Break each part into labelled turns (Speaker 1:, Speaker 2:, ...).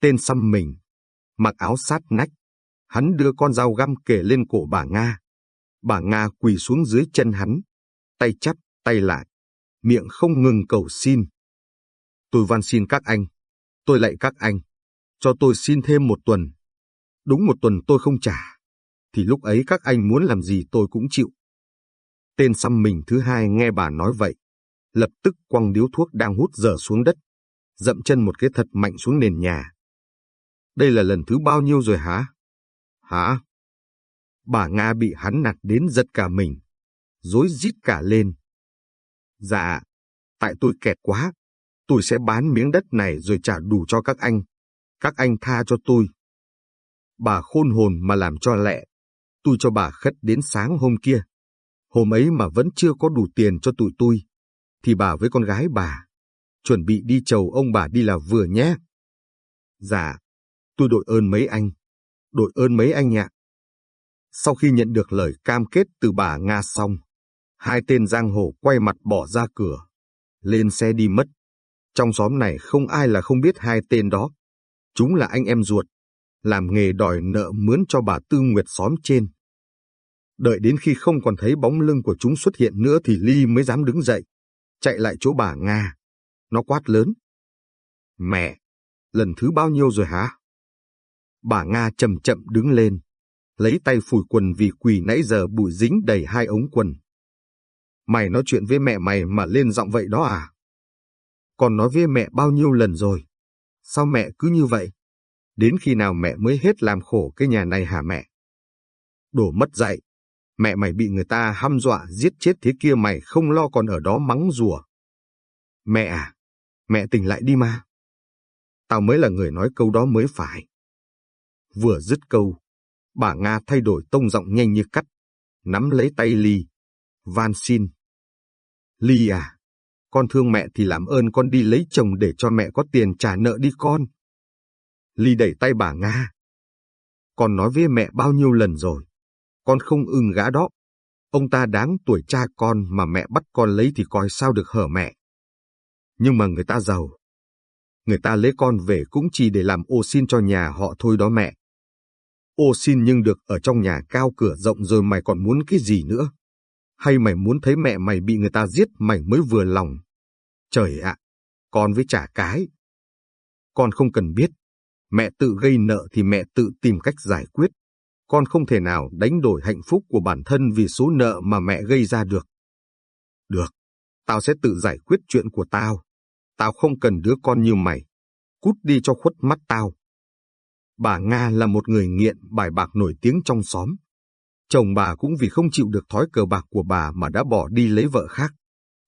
Speaker 1: Tên xăm mình, mặc áo sát nách, hắn đưa con dao găm kề lên cổ bà Nga. Bà Nga quỳ xuống dưới chân hắn, tay chắp, tay lại, miệng không ngừng cầu xin. Tôi van xin các anh, tôi lạy các anh, cho tôi xin thêm một tuần. Đúng một tuần tôi không trả, thì lúc ấy các anh muốn làm gì tôi cũng chịu. Tên xăm mình thứ hai nghe bà nói vậy, lập tức quăng điếu thuốc đang hút dở xuống đất, dậm chân một cái thật mạnh xuống nền nhà. Đây là lần thứ bao nhiêu rồi hả? Hả? Bà Nga bị hắn nạt đến giật cả mình, dối rít cả lên. Dạ, tại tôi kẹt quá, tôi sẽ bán miếng đất này rồi trả đủ cho các anh. Các anh tha cho tôi. Bà khôn hồn mà làm cho lẹ, tôi cho bà khất đến sáng hôm kia. Hôm ấy mà vẫn chưa có đủ tiền cho tụi tôi, thì bà với con gái bà, chuẩn bị đi chầu ông bà đi là vừa nhé. Dạ, tôi đội ơn mấy anh, đội ơn mấy anh ạ. Sau khi nhận được lời cam kết từ bà Nga xong, hai tên giang hồ quay mặt bỏ ra cửa, lên xe đi mất. Trong xóm này không ai là không biết hai tên đó. Chúng là anh em ruột, làm nghề đòi nợ mướn cho bà Tư Nguyệt xóm trên. Đợi đến khi không còn thấy bóng lưng của chúng xuất hiện nữa thì Ly mới dám đứng dậy, chạy lại chỗ bà Nga. Nó quát lớn. Mẹ, lần thứ bao nhiêu rồi hả? Bà Nga chậm chậm đứng lên, lấy tay phủi quần vì quỳ nãy giờ bụi dính đầy hai ống quần. Mày nói chuyện với mẹ mày mà lên giọng vậy đó à? Còn nói với mẹ bao nhiêu lần rồi? Sao mẹ cứ như vậy? Đến khi nào mẹ mới hết làm khổ cái nhà này hả mẹ? Đổ mất dạy. Mẹ mày bị người ta hăm dọa giết chết thế kia mày không lo còn ở đó mắng rùa. Mẹ à, mẹ tỉnh lại đi mà. Tao mới là người nói câu đó mới phải. Vừa dứt câu, bà Nga thay đổi tông giọng nhanh như cắt, nắm lấy tay Ly, van xin. Ly à, con thương mẹ thì làm ơn con đi lấy chồng để cho mẹ có tiền trả nợ đi con. Ly đẩy tay bà Nga. Con nói với mẹ bao nhiêu lần rồi, con không ưng gã đó. Ông ta đáng tuổi cha con mà mẹ bắt con lấy thì coi sao được hở mẹ. Nhưng mà người ta giàu. Người ta lấy con về cũng chỉ để làm ô xin cho nhà họ thôi đó mẹ. Ô xin nhưng được ở trong nhà cao cửa rộng rồi mày còn muốn cái gì nữa? Hay mày muốn thấy mẹ mày bị người ta giết mày mới vừa lòng? Trời ạ, con với trả cái. Con không cần biết. Mẹ tự gây nợ thì mẹ tự tìm cách giải quyết. Con không thể nào đánh đổi hạnh phúc của bản thân vì số nợ mà mẹ gây ra được. Được, tao sẽ tự giải quyết chuyện của tao. Tao không cần đứa con như mày. Cút đi cho khuất mắt tao. Bà Nga là một người nghiện bài bạc nổi tiếng trong xóm. Chồng bà cũng vì không chịu được thói cờ bạc của bà mà đã bỏ đi lấy vợ khác.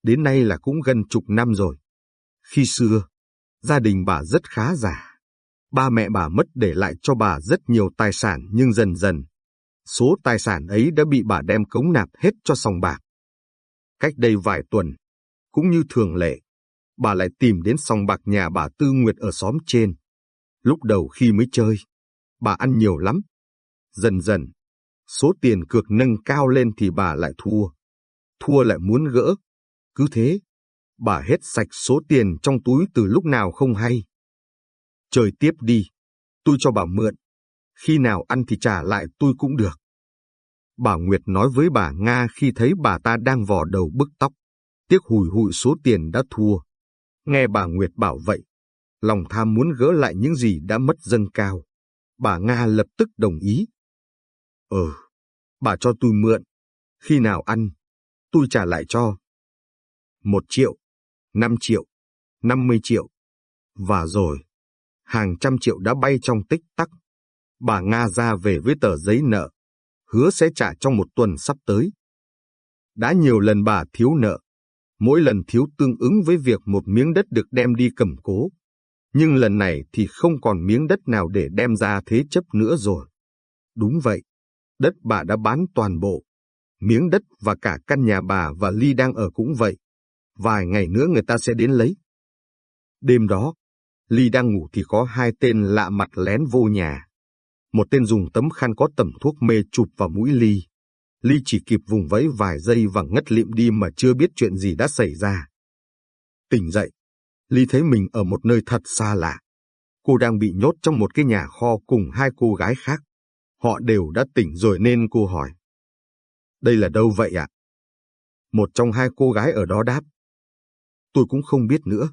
Speaker 1: Đến nay là cũng gần chục năm rồi. Khi xưa, gia đình bà rất khá giả. Ba mẹ bà mất để lại cho bà rất nhiều tài sản nhưng dần dần, số tài sản ấy đã bị bà đem cống nạp hết cho sòng bạc. Cách đây vài tuần, cũng như thường lệ, bà lại tìm đến sòng bạc nhà bà Tư Nguyệt ở xóm trên. Lúc đầu khi mới chơi, bà ăn nhiều lắm. Dần dần, số tiền cược nâng cao lên thì bà lại thua. Thua lại muốn gỡ. Cứ thế, bà hết sạch số tiền trong túi từ lúc nào không hay. Chơi tiếp đi, tôi cho bà mượn. Khi nào ăn thì trả lại tôi cũng được. Bà Nguyệt nói với bà Nga khi thấy bà ta đang vò đầu bức tóc, tiếc hùi hụi số tiền đã thua. Nghe bà Nguyệt bảo vậy, lòng tham muốn gỡ lại những gì đã mất dâng cao. Bà Nga lập tức đồng ý. Ừ, bà cho tôi mượn. Khi nào ăn, tôi trả lại cho. Một triệu, năm triệu, năm mươi triệu. Và rồi, hàng trăm triệu đã bay trong tích tắc. Bà Nga ra về với tờ giấy nợ, hứa sẽ trả trong một tuần sắp tới. Đã nhiều lần bà thiếu nợ, mỗi lần thiếu tương ứng với việc một miếng đất được đem đi cầm cố. Nhưng lần này thì không còn miếng đất nào để đem ra thế chấp nữa rồi. Đúng vậy, đất bà đã bán toàn bộ. Miếng đất và cả căn nhà bà và Ly đang ở cũng vậy. Vài ngày nữa người ta sẽ đến lấy. Đêm đó, Ly đang ngủ thì có hai tên lạ mặt lén vô nhà. Một tên dùng tấm khăn có tẩm thuốc mê chụp vào mũi Ly. Ly chỉ kịp vùng vẫy vài giây và ngất lịm đi mà chưa biết chuyện gì đã xảy ra. Tỉnh dậy, Ly thấy mình ở một nơi thật xa lạ. Cô đang bị nhốt trong một cái nhà kho cùng hai cô gái khác. Họ đều đã tỉnh rồi nên cô hỏi. Đây là đâu vậy ạ? Một trong hai cô gái ở đó đáp. Tôi cũng không biết nữa.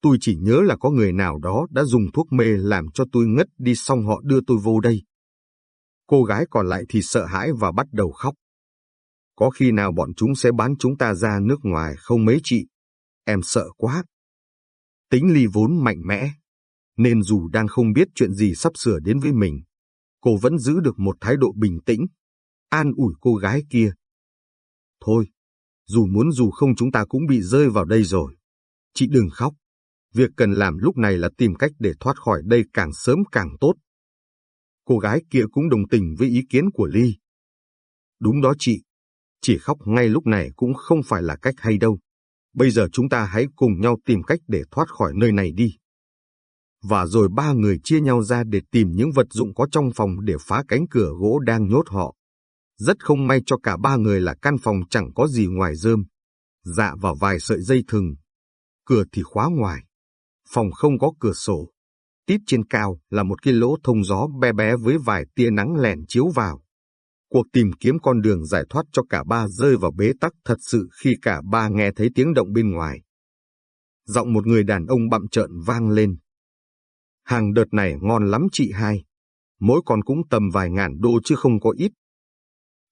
Speaker 1: Tôi chỉ nhớ là có người nào đó đã dùng thuốc mê làm cho tôi ngất đi xong họ đưa tôi vô đây. Cô gái còn lại thì sợ hãi và bắt đầu khóc. Có khi nào bọn chúng sẽ bán chúng ta ra nước ngoài không mấy chị? Em sợ quá. Tính ly vốn mạnh mẽ, nên dù đang không biết chuyện gì sắp sửa đến với mình, cô vẫn giữ được một thái độ bình tĩnh, an ủi cô gái kia. Thôi, dù muốn dù không chúng ta cũng bị rơi vào đây rồi. Chị đừng khóc. Việc cần làm lúc này là tìm cách để thoát khỏi đây càng sớm càng tốt. Cô gái kia cũng đồng tình với ý kiến của Ly. Đúng đó chị, chỉ khóc ngay lúc này cũng không phải là cách hay đâu. Bây giờ chúng ta hãy cùng nhau tìm cách để thoát khỏi nơi này đi. Và rồi ba người chia nhau ra để tìm những vật dụng có trong phòng để phá cánh cửa gỗ đang nhốt họ. Rất không may cho cả ba người là căn phòng chẳng có gì ngoài rơm, dạ và vài sợi dây thừng. Cửa thì khóa ngoài. Phòng không có cửa sổ. Tít trên cao là một cái lỗ thông gió bé bé với vài tia nắng lẻn chiếu vào. Cuộc tìm kiếm con đường giải thoát cho cả ba rơi vào bế tắc thật sự khi cả ba nghe thấy tiếng động bên ngoài. Giọng một người đàn ông bặm trợn vang lên. Hàng đợt này ngon lắm chị hai. Mỗi con cũng tầm vài ngàn đô chứ không có ít.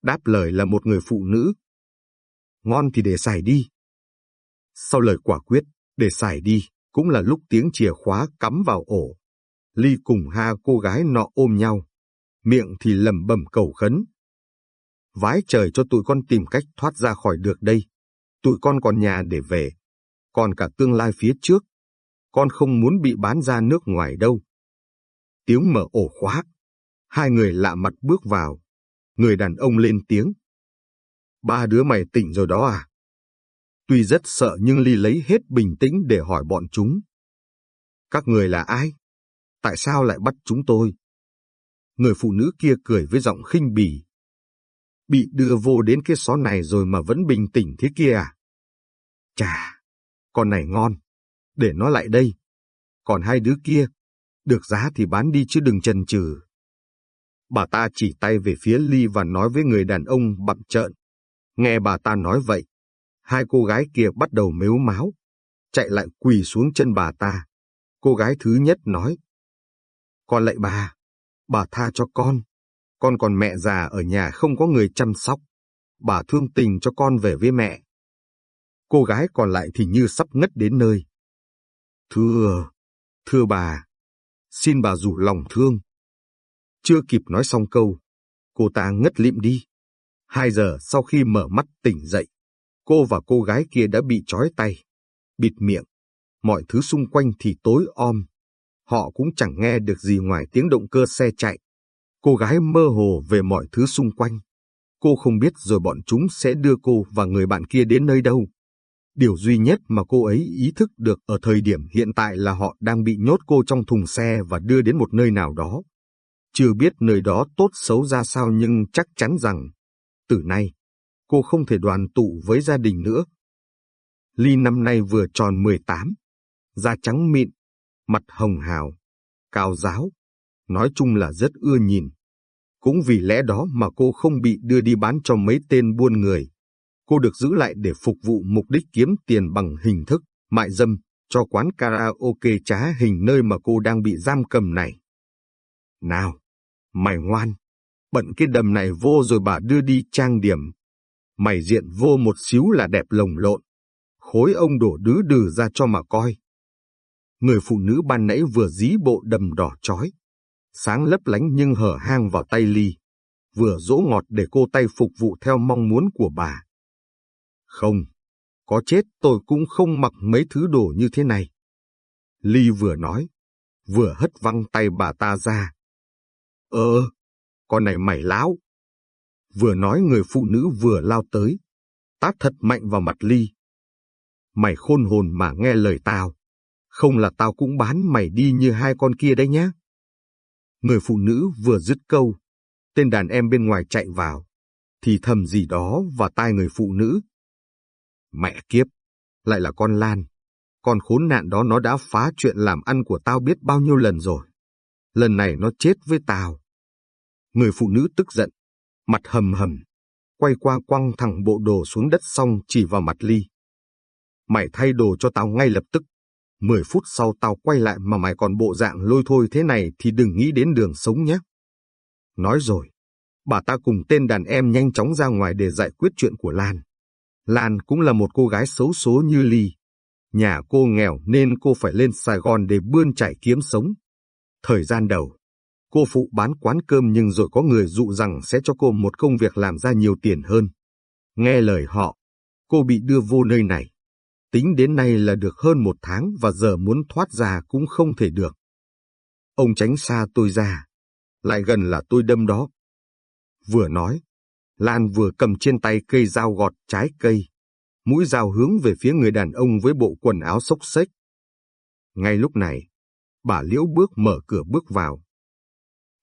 Speaker 1: Đáp lời là một người phụ nữ. Ngon thì để xài đi. Sau lời quả quyết, để xài đi, cũng là lúc tiếng chìa khóa cắm vào ổ. Ly cùng ha cô gái nọ ôm nhau. Miệng thì lẩm bẩm cầu khấn. Vái trời cho tụi con tìm cách thoát ra khỏi được đây. Tụi con còn nhà để về. Còn cả tương lai phía trước. Con không muốn bị bán ra nước ngoài đâu. Tiếng mở ổ khóa. Hai người lạ mặt bước vào. Người đàn ông lên tiếng. Ba đứa mày tỉnh rồi đó à? Tuy rất sợ nhưng Ly lấy hết bình tĩnh để hỏi bọn chúng. Các người là ai? Tại sao lại bắt chúng tôi? Người phụ nữ kia cười với giọng khinh bỉ. Bị đưa vô đến cái xó này rồi mà vẫn bình tĩnh thế kia à? Chà, con này ngon. Để nó lại đây. Còn hai đứa kia, được giá thì bán đi chứ đừng chần chừ. Bà ta chỉ tay về phía Ly và nói với người đàn ông bặm trợn. Nghe bà ta nói vậy, hai cô gái kia bắt đầu mếu máu, chạy lại quỳ xuống chân bà ta. Cô gái thứ nhất nói, Con lạy bà, bà tha cho con, con còn mẹ già ở nhà không có người chăm sóc, bà thương tình cho con về với mẹ. Cô gái còn lại thì như sắp ngất đến nơi. Thưa, thưa bà, xin bà rủ lòng thương. Chưa kịp nói xong câu, cô ta ngất lịm đi. Hai giờ sau khi mở mắt tỉnh dậy, cô và cô gái kia đã bị trói tay, bịt miệng. Mọi thứ xung quanh thì tối om. Họ cũng chẳng nghe được gì ngoài tiếng động cơ xe chạy. Cô gái mơ hồ về mọi thứ xung quanh. Cô không biết rồi bọn chúng sẽ đưa cô và người bạn kia đến nơi đâu. Điều duy nhất mà cô ấy ý thức được ở thời điểm hiện tại là họ đang bị nhốt cô trong thùng xe và đưa đến một nơi nào đó. Chưa biết nơi đó tốt xấu ra sao nhưng chắc chắn rằng, từ nay, cô không thể đoàn tụ với gia đình nữa. Ly năm nay vừa tròn 18, da trắng mịn, mặt hồng hào, cao giáo, nói chung là rất ưa nhìn. Cũng vì lẽ đó mà cô không bị đưa đi bán cho mấy tên buôn người. Cô được giữ lại để phục vụ mục đích kiếm tiền bằng hình thức, mại dâm, cho quán karaoke trá hình nơi mà cô đang bị giam cầm này. Nào, mày ngoan, bận cái đầm này vô rồi bà đưa đi trang điểm. Mày diện vô một xíu là đẹp lồng lộn. Khối ông đổ đứ đừ ra cho mà coi. Người phụ nữ ban nãy vừa dí bộ đầm đỏ chói, sáng lấp lánh nhưng hở hang vào tay Ly, vừa dỗ ngọt để cô tay phục vụ theo mong muốn của bà. Không, có chết tôi cũng không mặc mấy thứ đồ như thế này. Ly vừa nói, vừa hất văng tay bà ta ra. Ờ, con này mày láo. Vừa nói người phụ nữ vừa lao tới, tát thật mạnh vào mặt Ly. Mày khôn hồn mà nghe lời tao, không là tao cũng bán mày đi như hai con kia đấy nhá. Người phụ nữ vừa dứt câu, tên đàn em bên ngoài chạy vào, thì thầm gì đó vào tai người phụ nữ. Mẹ kiếp, lại là con Lan, con khốn nạn đó nó đã phá chuyện làm ăn của tao biết bao nhiêu lần rồi. Lần này nó chết với tao. Người phụ nữ tức giận, mặt hầm hầm, quay qua quăng thẳng bộ đồ xuống đất xong chỉ vào mặt Ly. Mày thay đồ cho tao ngay lập tức. Mười phút sau tao quay lại mà mày còn bộ dạng lôi thôi thế này thì đừng nghĩ đến đường sống nhé. Nói rồi, bà ta cùng tên đàn em nhanh chóng ra ngoài để giải quyết chuyện của Lan. Lan cũng là một cô gái xấu số như Ly. Nhà cô nghèo nên cô phải lên Sài Gòn để bươn chải kiếm sống. Thời gian đầu, cô phụ bán quán cơm nhưng rồi có người dụ rằng sẽ cho cô một công việc làm ra nhiều tiền hơn. Nghe lời họ, cô bị đưa vô nơi này. Tính đến nay là được hơn một tháng và giờ muốn thoát ra cũng không thể được. Ông tránh xa tôi ra, lại gần là tôi đâm đó. Vừa nói, Lan vừa cầm trên tay cây dao gọt trái cây. Mũi dao hướng về phía người đàn ông với bộ quần áo xốc xếch. Ngay lúc này, bà Liễu bước mở cửa bước vào.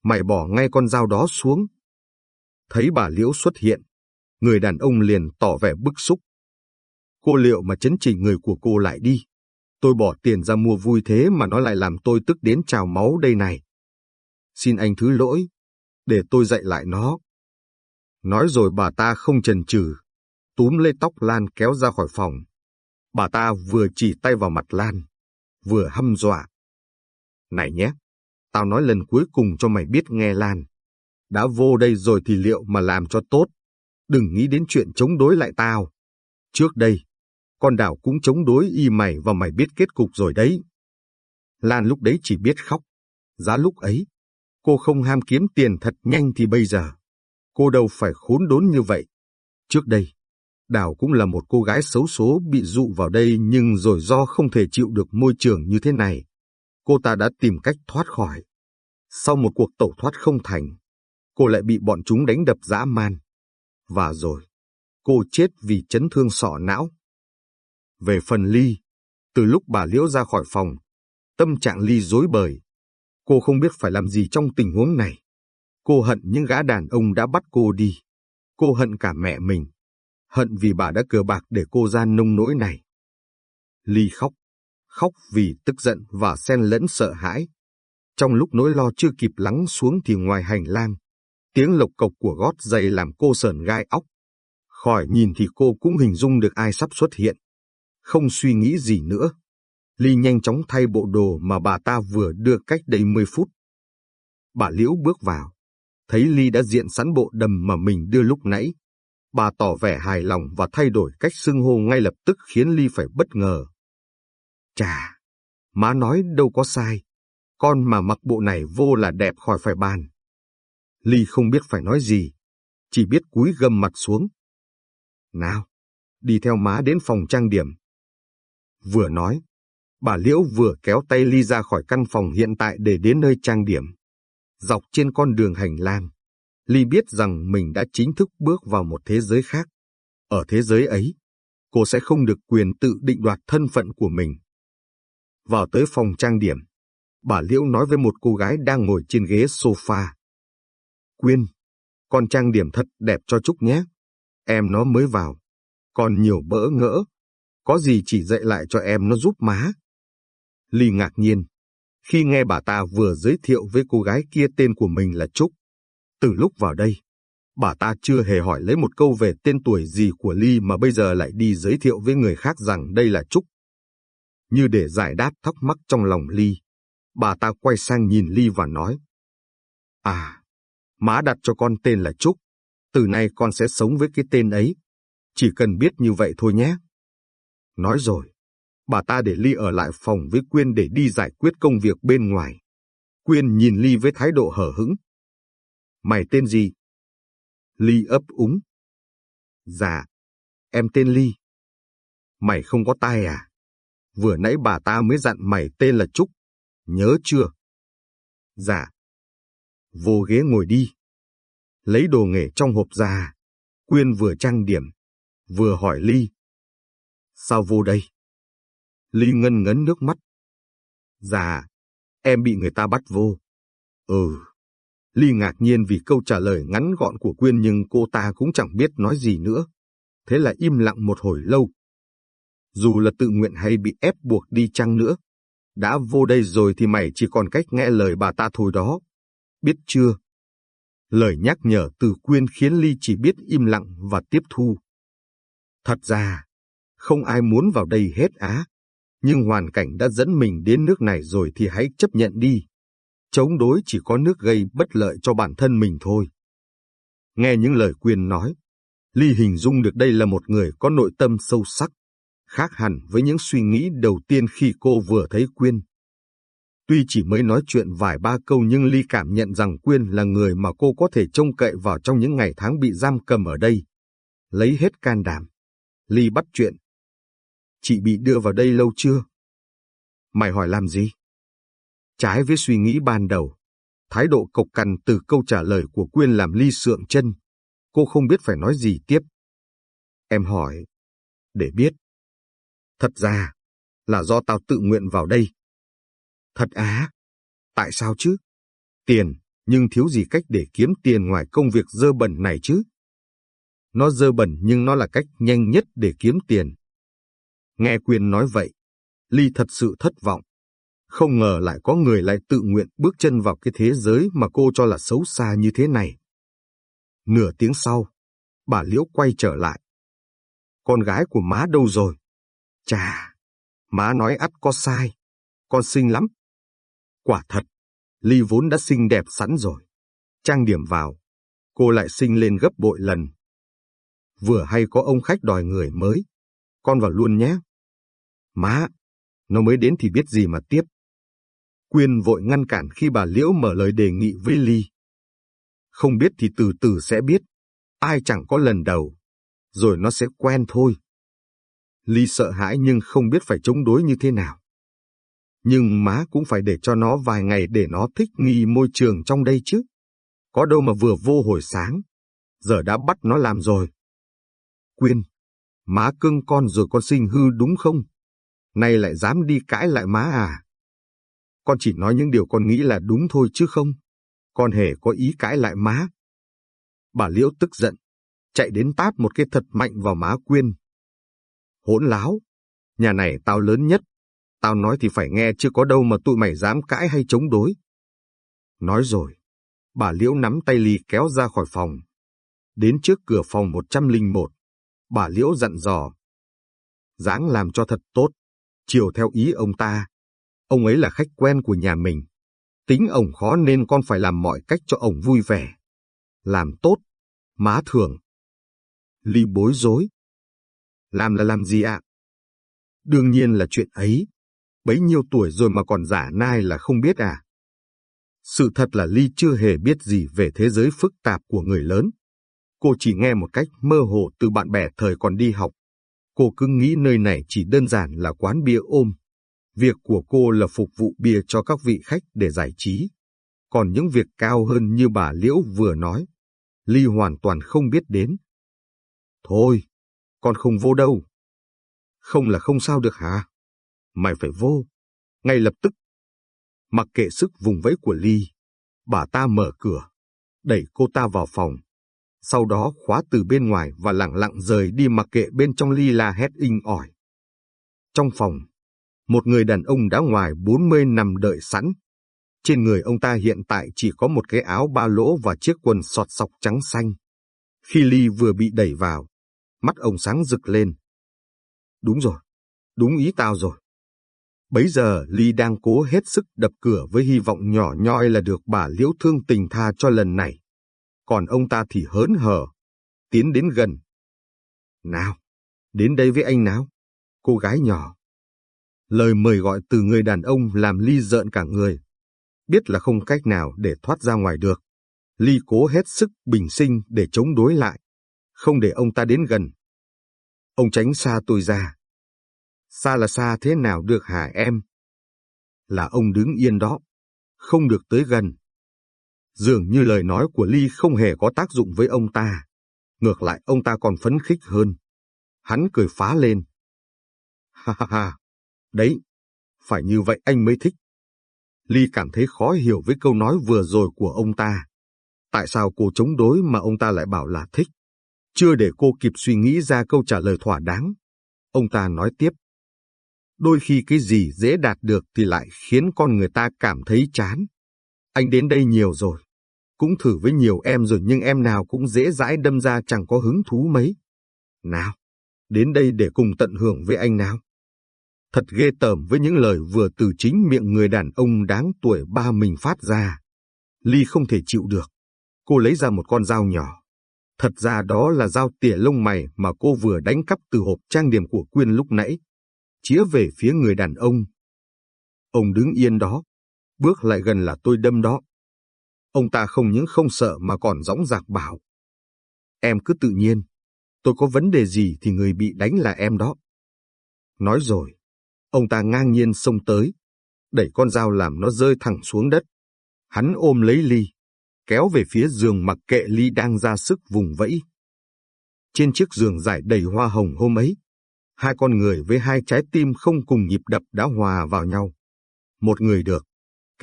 Speaker 1: Mày bỏ ngay con dao đó xuống. Thấy bà Liễu xuất hiện, người đàn ông liền tỏ vẻ bức xúc. Cô liệu mà chấn chỉnh người của cô lại đi. Tôi bỏ tiền ra mua vui thế mà nó lại làm tôi tức đến trào máu đây này. Xin anh thứ lỗi, để tôi dạy lại nó. Nói rồi bà ta không chần chừ, túm lấy tóc Lan kéo ra khỏi phòng. Bà ta vừa chỉ tay vào mặt Lan, vừa hăm dọa. Này nhé, tao nói lần cuối cùng cho mày biết nghe Lan. Đã vô đây rồi thì liệu mà làm cho tốt. Đừng nghĩ đến chuyện chống đối lại tao. Trước đây, con đảo cũng chống đối y mày và mày biết kết cục rồi đấy. Lan lúc đấy chỉ biết khóc. Giá lúc ấy, cô không ham kiếm tiền thật nhanh thì bây giờ, cô đâu phải khốn đốn như vậy. Trước đây, Đào cũng là một cô gái xấu số bị dụ vào đây nhưng rồi do không thể chịu được môi trường như thế này, cô ta đã tìm cách thoát khỏi. Sau một cuộc tẩu thoát không thành, cô lại bị bọn chúng đánh đập dã man. Và rồi, cô chết vì chấn thương sọ não. Về phần Ly, từ lúc bà Liễu ra khỏi phòng, tâm trạng Ly rối bời. Cô không biết phải làm gì trong tình huống này. Cô hận những gã đàn ông đã bắt cô đi. Cô hận cả mẹ mình. Hận vì bà đã cờ bạc để cô ra nông nỗi này. Ly khóc. Khóc vì tức giận và xen lẫn sợ hãi. Trong lúc nỗi lo chưa kịp lắng xuống thì ngoài hành lang, tiếng lộc cộc của gót giày làm cô sờn gai óc. Khỏi nhìn thì cô cũng hình dung được ai sắp xuất hiện. Không suy nghĩ gì nữa. Ly nhanh chóng thay bộ đồ mà bà ta vừa đưa cách đây 10 phút. Bà Liễu bước vào, thấy Ly đã diện sẵn bộ đầm mà mình đưa lúc nãy. Bà tỏ vẻ hài lòng và thay đổi cách xưng hô ngay lập tức khiến Ly phải bất ngờ. Chà, má nói đâu có sai, con mà mặc bộ này vô là đẹp khỏi phải bàn. Ly không biết phải nói gì, chỉ biết cúi gầm mặt xuống. Nào, đi theo má đến phòng trang điểm. Vừa nói, bà Liễu vừa kéo tay Ly ra khỏi căn phòng hiện tại để đến nơi trang điểm. Dọc trên con đường hành lang, Ly biết rằng mình đã chính thức bước vào một thế giới khác. Ở thế giới ấy, cô sẽ không được quyền tự định đoạt thân phận của mình. Vào tới phòng trang điểm, bà Liễu nói với một cô gái đang ngồi trên ghế sofa. Quyên, con trang điểm thật đẹp cho Trúc nhé. Em nó mới vào, còn nhiều bỡ ngỡ. Có gì chỉ dạy lại cho em nó giúp má. Ly ngạc nhiên, khi nghe bà ta vừa giới thiệu với cô gái kia tên của mình là Trúc. Từ lúc vào đây, bà ta chưa hề hỏi lấy một câu về tên tuổi gì của Ly mà bây giờ lại đi giới thiệu với người khác rằng đây là Trúc. Như để giải đáp thắc mắc trong lòng Ly, bà ta quay sang nhìn Ly và nói. À, má đặt cho con tên là Trúc, từ nay con sẽ sống với cái tên ấy. Chỉ cần biết như vậy thôi nhé. Nói rồi, bà ta để Ly ở lại phòng với Quyên để đi giải quyết công việc bên ngoài. Quyên nhìn Ly với thái độ hở hững. Mày tên gì? Ly ấp úng. Dạ, em tên Ly. Mày không có tai à? Vừa nãy bà ta mới dặn mày tên là Trúc. Nhớ chưa? Dạ. Vô ghế ngồi đi. Lấy đồ nghề trong hộp ra. Quyên vừa trang điểm, vừa hỏi Ly. Sao vô đây? Ly ngân ngấn nước mắt. Dạ, em bị người ta bắt vô. Ừ. Ly ngạc nhiên vì câu trả lời ngắn gọn của Quyên nhưng cô ta cũng chẳng biết nói gì nữa. Thế là im lặng một hồi lâu. Dù là tự nguyện hay bị ép buộc đi chăng nữa. Đã vô đây rồi thì mày chỉ còn cách nghe lời bà ta thôi đó. Biết chưa? Lời nhắc nhở từ Quyên khiến Ly chỉ biết im lặng và tiếp thu. Thật ra, không ai muốn vào đây hết á. Nhưng hoàn cảnh đã dẫn mình đến nước này rồi thì hãy chấp nhận đi. Chống đối chỉ có nước gây bất lợi cho bản thân mình thôi. Nghe những lời Quyên nói, Ly hình dung được đây là một người có nội tâm sâu sắc, khác hẳn với những suy nghĩ đầu tiên khi cô vừa thấy Quyên. Tuy chỉ mới nói chuyện vài ba câu nhưng Ly cảm nhận rằng Quyên là người mà cô có thể trông cậy vào trong những ngày tháng bị giam cầm ở đây. Lấy hết can đảm. Ly bắt chuyện. Chị bị đưa vào đây lâu chưa? Mày hỏi làm gì? Trái với suy nghĩ ban đầu, thái độ cộc cằn từ câu trả lời của Quyên làm Ly sượng chân. Cô không biết phải nói gì tiếp. Em hỏi, để biết. Thật ra, là do tao tự nguyện vào đây. Thật á? Tại sao chứ? Tiền, nhưng thiếu gì cách để kiếm tiền ngoài công việc dơ bẩn này chứ? Nó dơ bẩn nhưng nó là cách nhanh nhất để kiếm tiền. Nghe Quyên nói vậy, Ly thật sự thất vọng. Không ngờ lại có người lại tự nguyện bước chân vào cái thế giới mà cô cho là xấu xa như thế này. Nửa tiếng sau, bà Liễu quay trở lại. Con gái của má đâu rồi? Chà, má nói ắt có sai. Con xinh lắm. Quả thật, Ly vốn đã xinh đẹp sẵn rồi. Trang điểm vào, cô lại xinh lên gấp bội lần. Vừa hay có ông khách đòi người mới. Con vào luôn nhé. Má, nó mới đến thì biết gì mà tiếp. Quyên vội ngăn cản khi bà Liễu mở lời đề nghị với Ly. Không biết thì từ từ sẽ biết. Ai chẳng có lần đầu. Rồi nó sẽ quen thôi. Ly sợ hãi nhưng không biết phải chống đối như thế nào. Nhưng má cũng phải để cho nó vài ngày để nó thích nghi môi trường trong đây chứ. Có đâu mà vừa vô hồi sáng. Giờ đã bắt nó làm rồi. Quyên, má cưng con rồi con sinh hư đúng không? Nay lại dám đi cãi lại má à? Con chỉ nói những điều con nghĩ là đúng thôi chứ không con hề có ý cãi lại má. Bà Liễu tức giận, chạy đến tát một cái thật mạnh vào má Quyên. Hỗn láo, nhà này tao lớn nhất, tao nói thì phải nghe chứ có đâu mà tụi mày dám cãi hay chống đối. Nói rồi, bà Liễu nắm tay Ly kéo ra khỏi phòng. Đến trước cửa phòng 101, bà Liễu dặn dò. Dáng làm cho thật tốt, chiều theo ý ông ta. Ông ấy là khách quen của nhà mình. Tính ổng khó nên con phải làm mọi cách cho ổng vui vẻ. Làm tốt, má thường. Ly bối rối. Làm là làm gì ạ? Đương nhiên là chuyện ấy. Bấy nhiêu tuổi rồi mà còn giả nai là không biết à? Sự thật là Ly chưa hề biết gì về thế giới phức tạp của người lớn. Cô chỉ nghe một cách mơ hồ từ bạn bè thời còn đi học. Cô cứ nghĩ nơi này chỉ đơn giản là quán bia ôm. Việc của cô là phục vụ bia cho các vị khách để giải trí. Còn những việc cao hơn như bà Liễu vừa nói, Ly hoàn toàn không biết đến. Thôi, con không vô đâu. Không là không sao được hả? Mày phải vô, ngay lập tức. Mặc kệ sức vùng vẫy của Ly, bà ta mở cửa, đẩy cô ta vào phòng. Sau đó khóa từ bên ngoài và lặng lặng rời đi mặc kệ bên trong Ly la hét inh ỏi. Trong phòng, một người đàn ông đã ngoài 40 nằm đợi sẵn. Trên người ông ta hiện tại chỉ có một cái áo ba lỗ và chiếc quần sọt sọc trắng xanh. Khi Ly vừa bị đẩy vào, mắt ông sáng rực lên. Đúng rồi, đúng ý tao rồi. Bấy giờ Ly đang cố hết sức đập cửa với hy vọng nhỏ nhoi là được bà Liễu thương tình tha cho lần này. Còn ông ta thì hớn hở, tiến đến gần. Nào, đến đây với anh nào, cô gái nhỏ. Lời mời gọi từ người đàn ông làm Ly giận cả người. Biết là không cách nào để thoát ra ngoài được. Ly cố hết sức bình sinh để chống đối lại, không để ông ta đến gần. Ông tránh xa tôi ra. Xa là xa thế nào được hả em? Là ông đứng yên đó, không được tới gần. Dường như lời nói của Ly không hề có tác dụng với ông ta. Ngược lại ông ta còn phấn khích hơn. Hắn cười phá lên. Ha ha ha, Đấy, phải như vậy anh mới thích. Ly cảm thấy khó hiểu với câu nói vừa rồi của ông ta. Tại sao cô chống đối mà ông ta lại bảo là thích? Chưa để cô kịp suy nghĩ ra câu trả lời thỏa đáng. Ông ta nói tiếp. Đôi khi cái gì dễ đạt được thì lại khiến con người ta cảm thấy chán. Anh đến đây nhiều rồi, cũng thử với nhiều em rồi nhưng em nào cũng dễ dãi đâm ra chẳng có hứng thú mấy. Nào, đến đây để cùng tận hưởng với anh nào. Thật ghê tởm với những lời vừa từ chính miệng người đàn ông đáng tuổi ba mình phát ra. Ly không thể chịu được. Cô lấy ra một con dao nhỏ. Thật ra đó là dao tỉa lông mày mà cô vừa đánh cắp từ hộp trang điểm của Quyên lúc nãy. Chĩa về phía người đàn ông. Ông đứng yên đó. Bước lại gần là tôi đâm đó. Ông ta không những không sợ mà còn dõng dạc bảo. Em cứ tự nhiên. Tôi có vấn đề gì thì người bị đánh là em đó. Nói rồi, ông ta ngang nhiên xông tới, đẩy con dao làm nó rơi thẳng xuống đất. Hắn ôm lấy Ly, kéo về phía giường mặc kệ Ly đang ra sức vùng vẫy. Trên chiếc giường dài đầy hoa hồng hôm ấy, hai con người với hai trái tim không cùng nhịp đập đã hòa vào nhau. Một người được,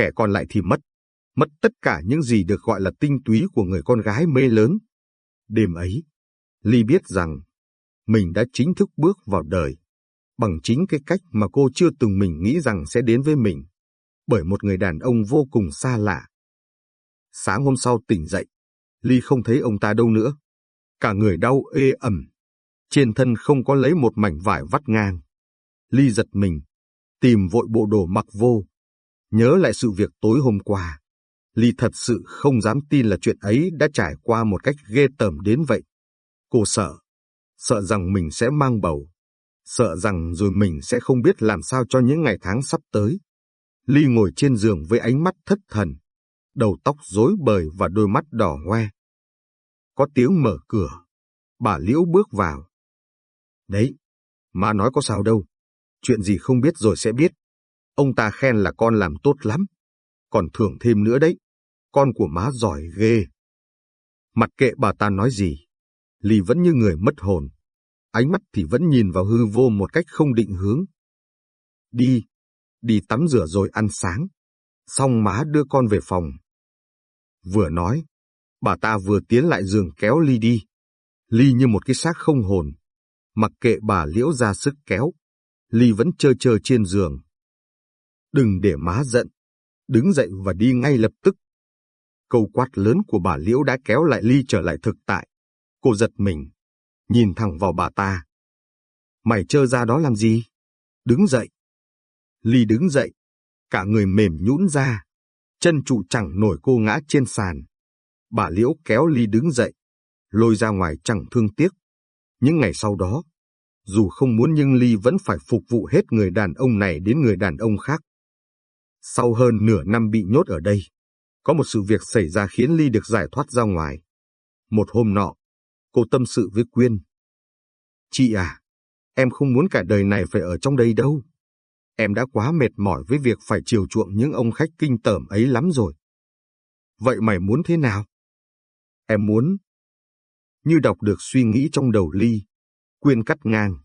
Speaker 1: kẻ còn lại thì mất. Mất tất cả những gì được gọi là tinh túy của người con gái mê lớn. Đêm ấy, Ly biết rằng mình đã chính thức bước vào đời bằng chính cái cách mà cô chưa từng mình nghĩ rằng sẽ đến với mình, bởi một người đàn ông vô cùng xa lạ. Sáng hôm sau tỉnh dậy, Ly không thấy ông ta đâu nữa. Cả người đau ê ẩm, trên thân không có lấy một mảnh vải vắt ngang. Ly giật mình, tìm vội bộ đồ mặc vô. Nhớ lại sự việc tối hôm qua, Ly thật sự không dám tin là chuyện ấy đã trải qua một cách ghê tởm đến vậy. Cô sợ, sợ rằng mình sẽ mang bầu, sợ rằng rồi mình sẽ không biết làm sao cho những ngày tháng sắp tới. Ly ngồi trên giường với ánh mắt thất thần, đầu tóc rối bời và đôi mắt đỏ hoe. Có tiếng mở cửa, bà Liễu bước vào. Đấy, má nói có sao đâu, chuyện gì không biết rồi sẽ biết. Ông ta khen là con làm tốt lắm, còn thưởng thêm nữa đấy, con của má giỏi ghê. Mặc kệ bà ta nói gì, Ly vẫn như người mất hồn ánh mắt thì vẫn nhìn vào hư vô một cách không định hướng. Đi, đi tắm rửa rồi ăn sáng, xong má đưa con về phòng. Vừa nói, bà ta vừa tiến lại giường kéo Ly đi. Ly như một cái xác không hồn, mặc kệ bà liễu ra sức kéo, Ly vẫn chơ chơ trên giường. Đừng để má giận, đứng dậy và đi ngay lập tức. Câu quát lớn của bà liễu đã kéo lại Ly trở lại thực tại. Cô giật mình, nhìn thẳng vào bà ta. Mày trơ ra đó làm gì? Đứng dậy. Ly đứng dậy, cả người mềm nhũn ra, chân trụ chẳng nổi cô ngã trên sàn. Bà Liễu kéo Ly đứng dậy, lôi ra ngoài chẳng thương tiếc. Những ngày sau đó, dù không muốn nhưng Ly vẫn phải phục vụ hết người đàn ông này đến người đàn ông khác. Sau hơn nửa năm bị nhốt ở đây, có một sự việc xảy ra khiến Ly được giải thoát ra ngoài. Một hôm nọ, Cô tâm sự với Quyên. Chị à, em không muốn cả đời này phải ở trong đây đâu. Em đã quá mệt mỏi với việc phải chiều chuộng những ông khách kinh tởm ấy lắm rồi. Vậy mày muốn thế nào? Em muốn. Như đọc được suy nghĩ trong đầu Ly, Quyên cắt ngang.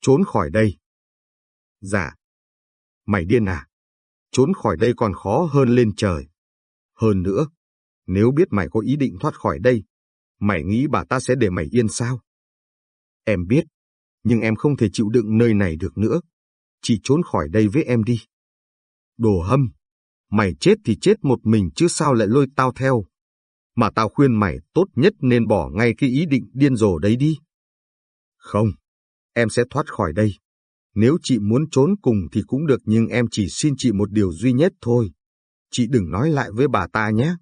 Speaker 1: Trốn khỏi đây. Dạ. Mày điên à? Trốn khỏi đây còn khó hơn lên trời. Hơn nữa, nếu biết mày có ý định thoát khỏi đây, Mày nghĩ bà ta sẽ để mày yên sao? Em biết, nhưng em không thể chịu đựng nơi này được nữa. Chỉ trốn khỏi đây với em đi. Đồ hâm, mày chết thì chết một mình chứ sao lại lôi tao theo. Mà tao khuyên mày tốt nhất nên bỏ ngay cái ý định điên rồ đấy đi. Không, em sẽ thoát khỏi đây. Nếu chị muốn trốn cùng thì cũng được nhưng em chỉ xin chị một điều duy nhất thôi. Chị đừng nói lại với bà ta nhé.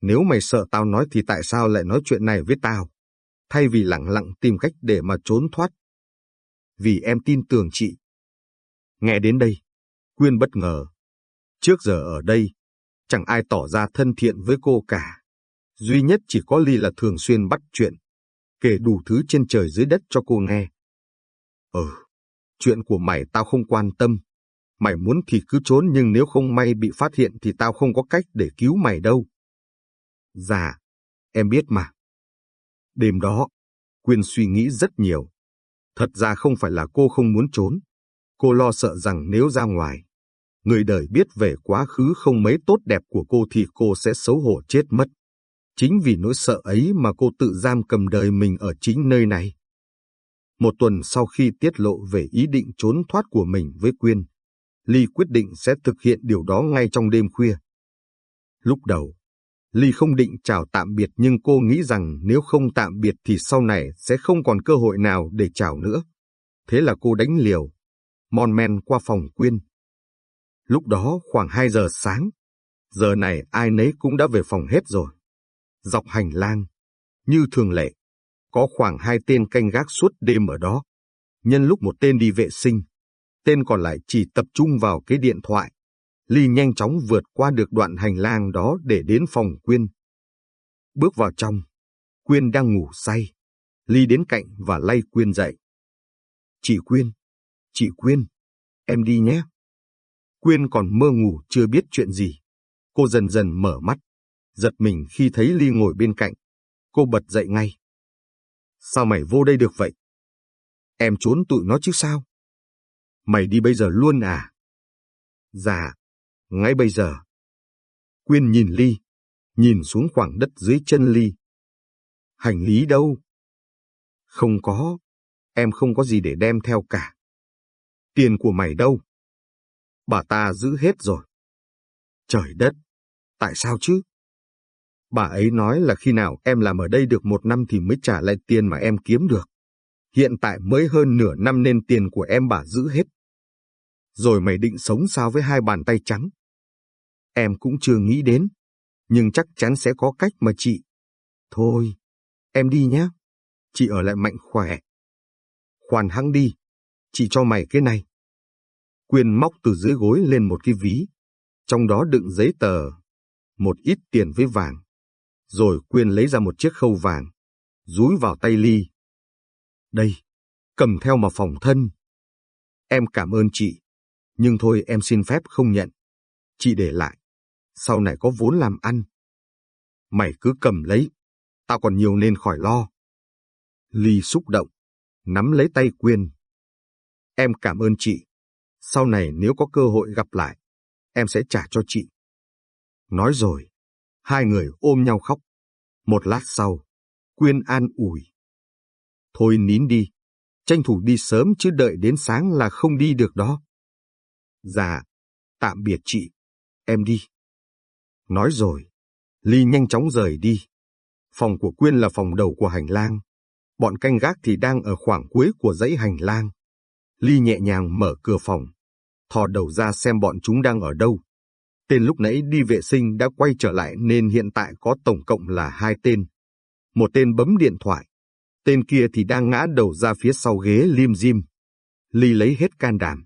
Speaker 1: Nếu mày sợ tao nói thì tại sao lại nói chuyện này với tao? Thay vì lặng lặng tìm cách để mà trốn thoát. Vì em tin tưởng chị. Nghe đến đây, Quyên bất ngờ. Trước giờ ở đây, chẳng ai tỏ ra thân thiện với cô cả. Duy nhất chỉ có Ly là thường xuyên bắt chuyện, kể đủ thứ trên trời dưới đất cho cô nghe. Ừ, chuyện của mày tao không quan tâm. Mày muốn thì cứ trốn nhưng nếu không may bị phát hiện thì tao không có cách để cứu mày đâu. Dạ, em biết mà. Đêm đó, Quyên suy nghĩ rất nhiều. Thật ra không phải là cô không muốn trốn. Cô lo sợ rằng nếu ra ngoài, người đời biết về quá khứ không mấy tốt đẹp của cô thì cô sẽ xấu hổ chết mất. Chính vì nỗi sợ ấy mà cô tự giam cầm đời mình ở chính nơi này. Một tuần sau khi tiết lộ về ý định trốn thoát của mình với Quyên, Ly quyết định sẽ thực hiện điều đó ngay trong đêm khuya. Lúc đầu, Ly không định chào tạm biệt nhưng cô nghĩ rằng nếu không tạm biệt thì sau này sẽ không còn cơ hội nào để chào nữa. Thế là cô đánh liều, mon men qua phòng Quyên. Lúc đó khoảng 2 giờ sáng, giờ này ai nấy cũng đã về phòng hết rồi. Dọc hành lang, như thường lệ, có khoảng hai tên canh gác suốt đêm ở đó. Nhân lúc một tên đi vệ sinh, tên còn lại chỉ tập trung vào cái điện thoại. Ly nhanh chóng vượt qua được đoạn hành lang đó để đến phòng Quyên. Bước vào trong, Quyên đang ngủ say. Ly đến cạnh và lay Quyên dậy. Chị Quyên, chị Quyên, em đi nhé. Quyên còn mơ ngủ chưa biết chuyện gì. Cô dần dần mở mắt, giật mình khi thấy Ly ngồi bên cạnh. Cô bật dậy ngay. Sao mày vô đây được vậy? Em trốn tụi nó chứ sao? Mày đi bây giờ luôn à? Dạ, ngay bây giờ. Quyên nhìn Ly, nhìn xuống khoảng đất dưới chân Ly. Hành lý đâu? Không có, em không có gì để đem theo cả. Tiền của mày đâu? Bà ta giữ hết rồi. Trời đất, tại sao chứ? Bà ấy nói là khi nào em làm ở đây được một năm thì mới trả lại tiền mà em kiếm được. Hiện tại mới hơn nửa năm nên tiền của em bà giữ hết. Rồi mày định sống sao với hai bàn tay trắng? Em cũng chưa nghĩ đến, nhưng chắc chắn sẽ có cách mà chị. Thôi, em đi nhé. Chị ở lại mạnh khỏe. Khoan hăng đi, chị cho mày cái này. Quyên móc từ dưới gối lên một cái ví, trong đó đựng giấy tờ, một ít tiền với vàng. Rồi Quyên lấy ra một chiếc khâu vàng, rúi vào tay Ly. Đây, cầm theo mà phòng thân. Em cảm ơn chị, nhưng thôi em xin phép không nhận. Chị để lại, sau này có vốn làm ăn. Mày cứ cầm lấy, tao còn nhiều nên khỏi lo. Ly xúc động, nắm lấy tay Quyên. Em cảm ơn chị, sau này nếu có cơ hội gặp lại, em sẽ trả cho chị. Nói rồi, hai người ôm nhau khóc. Một lát sau, Quyên an ủi. Thôi nín đi, tranh thủ đi sớm chứ đợi đến sáng là không đi được đó. Dạ, tạm biệt chị, em đi. Nói rồi, Ly nhanh chóng rời đi. Phòng của Quyên là phòng đầu của hành lang. Bọn canh gác thì đang ở khoảng cuối của dãy hành lang. Ly nhẹ nhàng mở cửa phòng, thò đầu ra xem bọn chúng đang ở đâu. Tên lúc nãy đi vệ sinh đã quay trở lại nên hiện tại có tổng cộng là hai tên. Một tên bấm điện thoại, tên kia thì đang ngã đầu ra phía sau ghế lim dim. Ly lấy hết can đảm,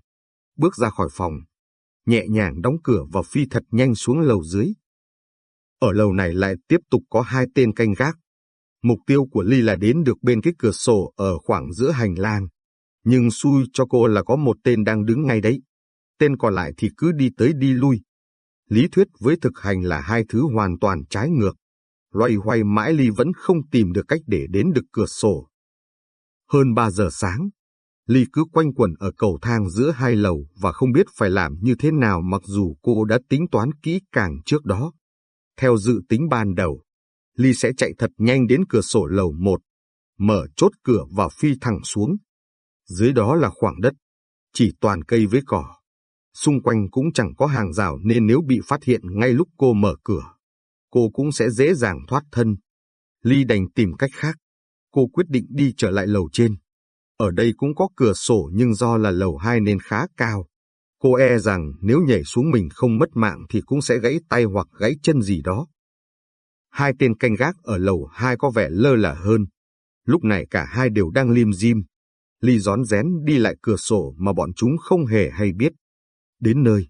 Speaker 1: bước ra khỏi phòng, nhẹ nhàng đóng cửa và phi thật nhanh xuống lầu dưới. Ở lầu này lại tiếp tục có hai tên canh gác. Mục tiêu của Ly là đến được bên cái cửa sổ ở khoảng giữa hành lang. Nhưng xui cho cô là có một tên đang đứng ngay đấy. Tên còn lại thì cứ đi tới đi lui. Lý thuyết với thực hành là hai thứ hoàn toàn trái ngược. Loay hoay mãi Ly vẫn không tìm được cách để đến được cửa sổ. Hơn 3 giờ sáng, Ly cứ quanh quẩn ở cầu thang giữa hai lầu và không biết phải làm như thế nào mặc dù cô đã tính toán kỹ càng trước đó. Theo dự tính ban đầu, Ly sẽ chạy thật nhanh đến cửa sổ lầu một, mở chốt cửa và phi thẳng xuống. Dưới đó là khoảng đất, chỉ toàn cây với cỏ. Xung quanh cũng chẳng có hàng rào nên nếu bị phát hiện ngay lúc cô mở cửa, cô cũng sẽ dễ dàng thoát thân. Ly đành tìm cách khác. Cô quyết định đi trở lại lầu trên. Ở đây cũng có cửa sổ nhưng do là lầu hai nên khá cao. Cô e rằng nếu nhảy xuống mình không mất mạng thì cũng sẽ gãy tay hoặc gãy chân gì đó. Hai tên canh gác ở lầu hai có vẻ lơ là hơn. Lúc này cả hai đều đang lim dim. Ly gión rén đi lại cửa sổ mà bọn chúng không hề hay biết. Đến nơi,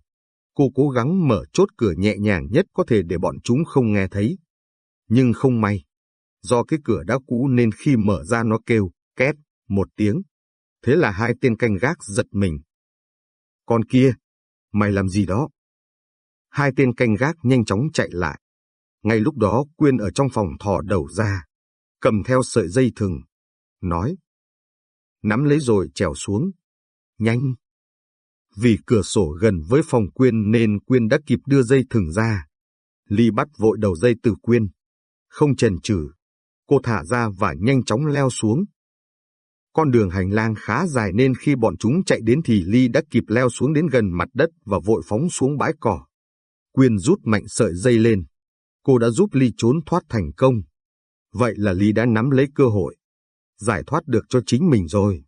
Speaker 1: cô cố gắng mở chốt cửa nhẹ nhàng nhất có thể để bọn chúng không nghe thấy. Nhưng không may, do cái cửa đã cũ nên khi mở ra nó kêu, két, một tiếng. Thế là hai tên canh gác giật mình. Con kia, mày làm gì đó? Hai tên canh gác nhanh chóng chạy lại. Ngay lúc đó Quyên ở trong phòng thò đầu ra, cầm theo sợi dây thừng, nói. Nắm lấy rồi trèo xuống. Nhanh! Vì cửa sổ gần với phòng Quyên nên Quyên đã kịp đưa dây thừng ra. Ly bắt vội đầu dây từ Quyên. Không chần chừ, cô thả ra và nhanh chóng leo xuống. Con đường hành lang khá dài nên khi bọn chúng chạy đến thì Ly đã kịp leo xuống đến gần mặt đất và vội phóng xuống bãi cỏ. Quyên rút mạnh sợi dây lên. Cô đã giúp Ly trốn thoát thành công. Vậy là Ly đã nắm lấy cơ hội. Giải thoát được cho chính mình rồi.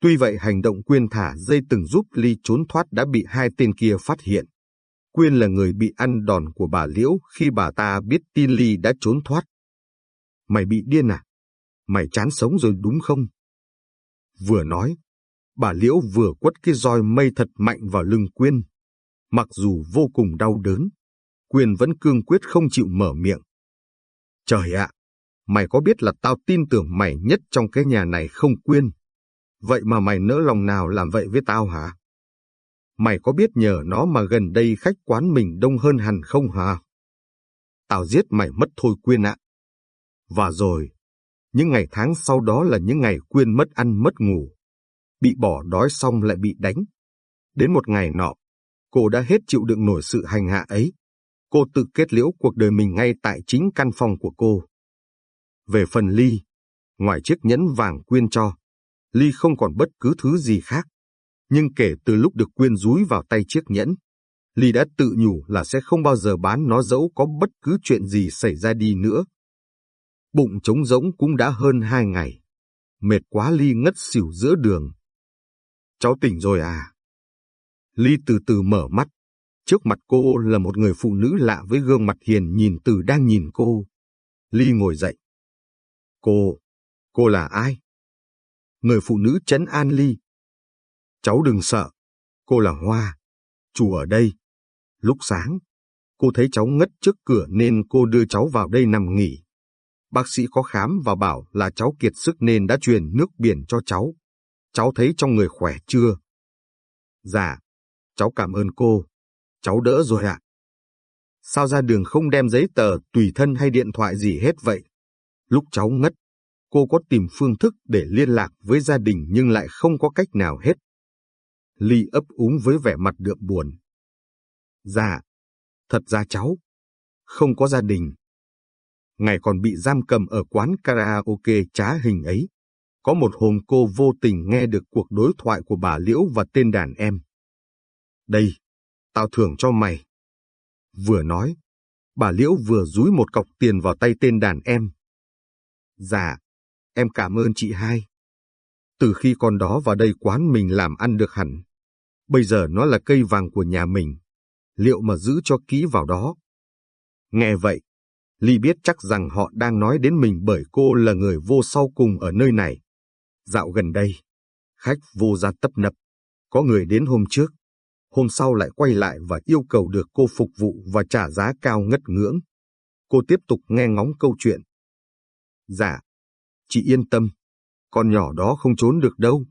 Speaker 1: Tuy vậy hành động Quyên thả dây từng giúp Ly trốn thoát đã bị hai tên kia phát hiện. Quyên là người bị ăn đòn của bà Liễu khi bà ta biết tin Ly đã trốn thoát. Mày bị điên à? Mày chán sống rồi đúng không? Vừa nói, bà Liễu vừa quất cái roi mây thật mạnh vào lưng Quyên. Mặc dù vô cùng đau đớn, Quyên vẫn cương quyết không chịu mở miệng. Trời ạ, mày có biết là tao tin tưởng mày nhất trong cái nhà này không Quyên? Vậy mà mày nỡ lòng nào làm vậy với tao hả? Mày có biết nhờ nó mà gần đây khách quán mình đông hơn hẳn không hả? Tao giết mày mất thôi Quyên ạ. Và rồi, những ngày tháng sau đó là những ngày Quyên mất ăn mất ngủ. Bị bỏ đói xong lại bị đánh. Đến một ngày nọ, cô đã hết chịu đựng nổi sự hành hạ ấy. Cô tự kết liễu cuộc đời mình ngay tại chính căn phòng của cô. Về phần Ly, ngoài chiếc nhẫn vàng Quyên cho, Ly không còn bất cứ thứ gì khác. Nhưng kể từ lúc được Quyên rúi vào tay chiếc nhẫn, Ly đã tự nhủ là sẽ không bao giờ bán nó dẫu có bất cứ chuyện gì xảy ra đi nữa. Bụng trống rỗng cũng đã hơn hai ngày. Mệt quá Ly ngất xỉu giữa đường. Cháu tỉnh rồi à? Ly từ từ mở mắt. Trước mặt cô là một người phụ nữ lạ với gương mặt hiền nhìn từ đang nhìn cô. Ly ngồi dậy. Cô, cô là ai? Người phụ nữ chấn an Ly. Cháu đừng sợ, cô là Hoa, chủ ở đây. Lúc sáng, cô thấy cháu ngất trước cửa nên cô đưa cháu vào đây nằm nghỉ. Bác sĩ có khám và bảo là cháu kiệt sức nên đã truyền nước biển cho cháu. Cháu thấy trong người khỏe chưa? Dạ, cháu cảm ơn cô. Cháu đỡ rồi ạ. Sao ra đường không đem giấy tờ, tùy thân hay điện thoại gì hết vậy? Lúc cháu ngất, cô có tìm phương thức để liên lạc với gia đình nhưng lại không có cách nào hết. Ly ấp úng với vẻ mặt đượm buồn. Dạ, thật ra cháu, không có gia đình. Ngày còn bị giam cầm ở quán karaoke trá hình ấy. Có một hôm cô vô tình nghe được cuộc đối thoại của bà Liễu và tên đàn em. Đây, tao thưởng cho mày. Vừa nói, bà Liễu vừa dúi một cọc tiền vào tay tên đàn em. Dạ, em cảm ơn chị hai. Từ khi con đó vào đây quán mình làm ăn được hẳn, bây giờ nó là cây vàng của nhà mình. Liệu mà giữ cho kỹ vào đó? Nghe vậy, Ly biết chắc rằng họ đang nói đến mình bởi cô là người vô sau cùng ở nơi này. Dạo gần đây, khách vô ra tấp nập. Có người đến hôm trước, hôm sau lại quay lại và yêu cầu được cô phục vụ và trả giá cao ngất ngưỡng. Cô tiếp tục nghe ngóng câu chuyện. Dạ, chị yên tâm, con nhỏ đó không trốn được đâu.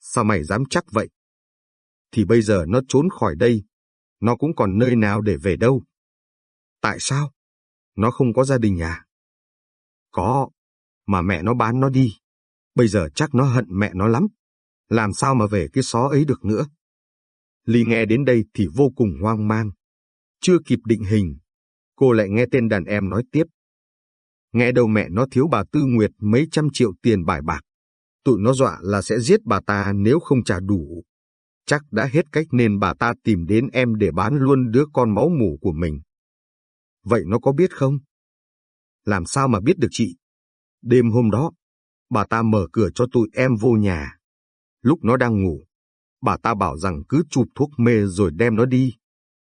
Speaker 1: Sao mày dám chắc vậy? Thì bây giờ nó trốn khỏi đây, nó cũng còn nơi nào để về đâu. Tại sao? Nó không có gia đình à? Có, mà mẹ nó bán nó đi. Bây giờ chắc nó hận mẹ nó lắm. Làm sao mà về cái xó ấy được nữa? Ly nghe đến đây thì vô cùng hoang mang. Chưa kịp định hình, cô lại nghe tên đàn em nói tiếp. Nghe đầu mẹ nó thiếu bà Tư Nguyệt mấy trăm triệu tiền bài bạc. Tụi nó dọa là sẽ giết bà ta nếu không trả đủ. Chắc đã hết cách nên bà ta tìm đến em để bán luôn đứa con máu mủ của mình. Vậy nó có biết không? Làm sao mà biết được chị? Đêm hôm đó, bà ta mở cửa cho tụi em vô nhà. Lúc nó đang ngủ, bà ta bảo rằng cứ chụp thuốc mê rồi đem nó đi.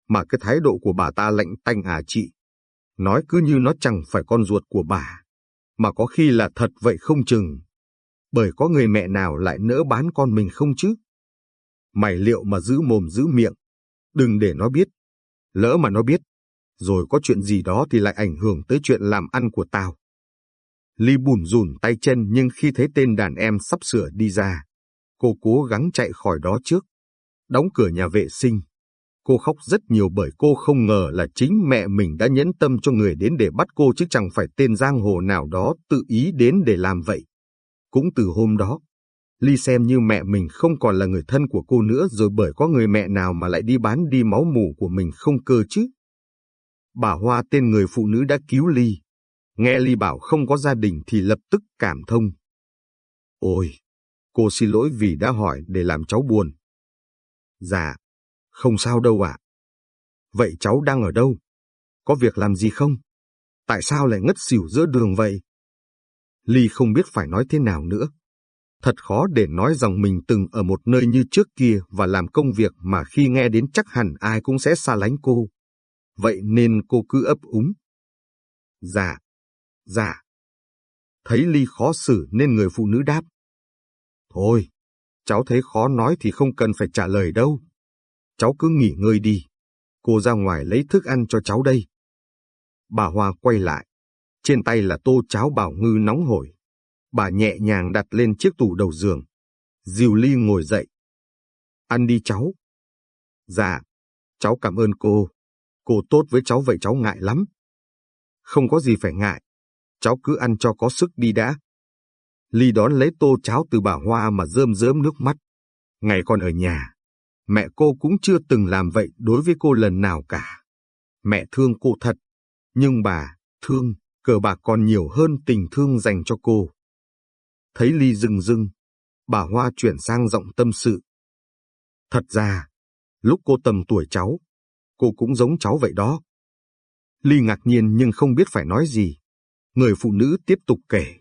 Speaker 1: Mà cái thái độ của bà ta lạnh tanh à chị. Nói cứ như nó chẳng phải con ruột của bà. Mà có khi là thật vậy không chừng. Bởi có người mẹ nào lại nỡ bán con mình không chứ? Mày liệu mà giữ mồm giữ miệng. Đừng để nó biết. Lỡ mà nó biết, rồi có chuyện gì đó thì lại ảnh hưởng tới chuyện làm ăn của tao. Ly bùn rùn tay chân nhưng khi thấy tên đàn em sắp sửa đi ra, cô cố gắng chạy khỏi đó trước. Đóng cửa nhà vệ sinh. Cô khóc rất nhiều bởi cô không ngờ là chính mẹ mình đã nhẫn tâm cho người đến để bắt cô chứ chẳng phải tên giang hồ nào đó tự ý đến để làm vậy. Cũng từ hôm đó, Ly xem như mẹ mình không còn là người thân của cô nữa rồi bởi có người mẹ nào mà lại đi bán đi máu mủ của mình không cơ chứ. Bà Hoa tên người phụ nữ đã cứu Ly. Nghe Ly bảo không có gia đình thì lập tức cảm thông. Ôi, cô xin lỗi vì đã hỏi để làm cháu buồn. Dạ, không sao đâu ạ. Vậy cháu đang ở đâu? Có việc làm gì không? Tại sao lại ngất xỉu giữa đường vậy? Ly không biết phải nói thế nào nữa. Thật khó để nói rằng mình từng ở một nơi như trước kia và làm công việc mà khi nghe đến chắc hẳn ai cũng sẽ xa lánh cô. Vậy nên cô cứ ấp úng. Dạ, dạ. Thấy Ly khó xử nên người phụ nữ đáp. Thôi, cháu thấy khó nói thì không cần phải trả lời đâu. Cháu cứ nghỉ ngơi đi. Cô ra ngoài lấy thức ăn cho cháu đây. Bà Hoa quay lại. Trên tay là tô cháo bảo ngư nóng hổi. Bà nhẹ nhàng đặt lên chiếc tủ đầu giường. Diều Ly ngồi dậy. Ăn đi cháu. Dạ, cháu cảm ơn cô. Cô tốt với cháu vậy cháu ngại lắm. Không có gì phải ngại. Cháu cứ ăn cho có sức đi đã. Ly đón lấy tô cháo từ bà Hoa mà rơm rớm nước mắt. Ngày còn ở nhà, mẹ cô cũng chưa từng làm vậy đối với cô lần nào cả. Mẹ thương cô thật, nhưng bà thương, cờ bạc còn nhiều hơn tình thương dành cho cô. Thấy Ly rừng rưng, bà Hoa chuyển sang giọng tâm sự. Thật ra, lúc cô tầm tuổi cháu, cô cũng giống cháu vậy đó. Ly ngạc nhiên nhưng không biết phải nói gì. Người phụ nữ tiếp tục kể.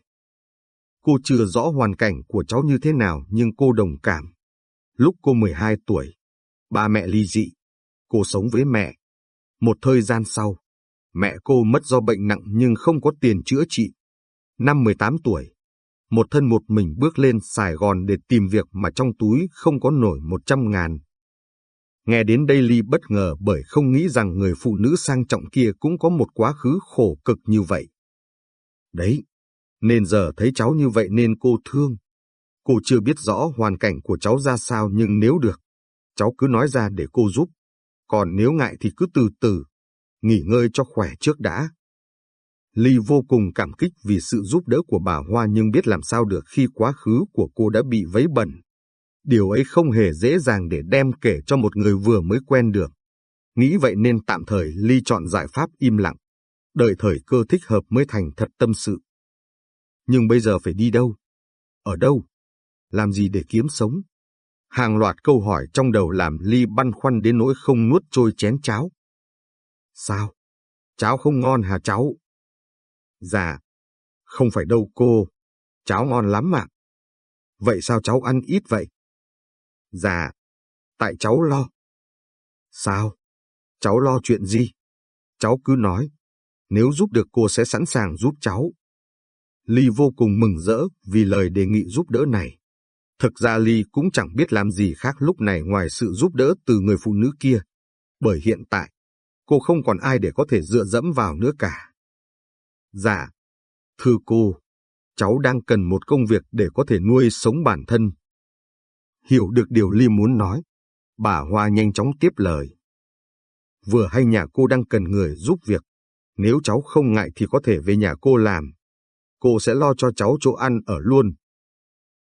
Speaker 1: Cô chưa rõ hoàn cảnh của cháu như thế nào nhưng cô đồng cảm. Lúc cô 12 tuổi, ba mẹ ly dị. Cô sống với mẹ. Một thời gian sau, mẹ cô mất do bệnh nặng nhưng không có tiền chữa trị. Năm 18 tuổi, một thân một mình bước lên Sài Gòn để tìm việc mà trong túi không có nổi 100 ngàn. Nghe đến đây Ly bất ngờ bởi không nghĩ rằng người phụ nữ sang trọng kia cũng có một quá khứ khổ cực như vậy. Đấy, nên giờ thấy cháu như vậy nên cô thương. Cô chưa biết rõ hoàn cảnh của cháu ra sao nhưng nếu được, cháu cứ nói ra để cô giúp. Còn nếu ngại thì cứ từ từ, nghỉ ngơi cho khỏe trước đã. Ly vô cùng cảm kích vì sự giúp đỡ của bà Hoa nhưng biết làm sao được khi quá khứ của cô đã bị vấy bẩn. Điều ấy không hề dễ dàng để đem kể cho một người vừa mới quen được. Nghĩ vậy nên tạm thời Ly chọn giải pháp im lặng, đợi thời cơ thích hợp mới thành thật tâm sự. Nhưng bây giờ phải đi đâu? Ở đâu? Làm gì để kiếm sống? Hàng loạt câu hỏi trong đầu làm Ly băn khoăn đến nỗi không nuốt trôi chén cháo. Sao? Cháo không ngon hả cháu? Dạ, không phải đâu cô, cháo ngon lắm mà. Vậy sao cháu ăn ít vậy? Dạ, tại cháu lo. Sao? Cháu lo chuyện gì? Cháu cứ nói, nếu giúp được cô sẽ sẵn sàng giúp cháu. Ly vô cùng mừng rỡ vì lời đề nghị giúp đỡ này. Thực ra Ly cũng chẳng biết làm gì khác lúc này ngoài sự giúp đỡ từ người phụ nữ kia. Bởi hiện tại, cô không còn ai để có thể dựa dẫm vào nữa cả. Dạ, thưa cô, cháu đang cần một công việc để có thể nuôi sống bản thân. Hiểu được điều Ly muốn nói, bà Hoa nhanh chóng tiếp lời. Vừa hay nhà cô đang cần người giúp việc, nếu cháu không ngại thì có thể về nhà cô làm. Cô sẽ lo cho cháu chỗ ăn ở luôn.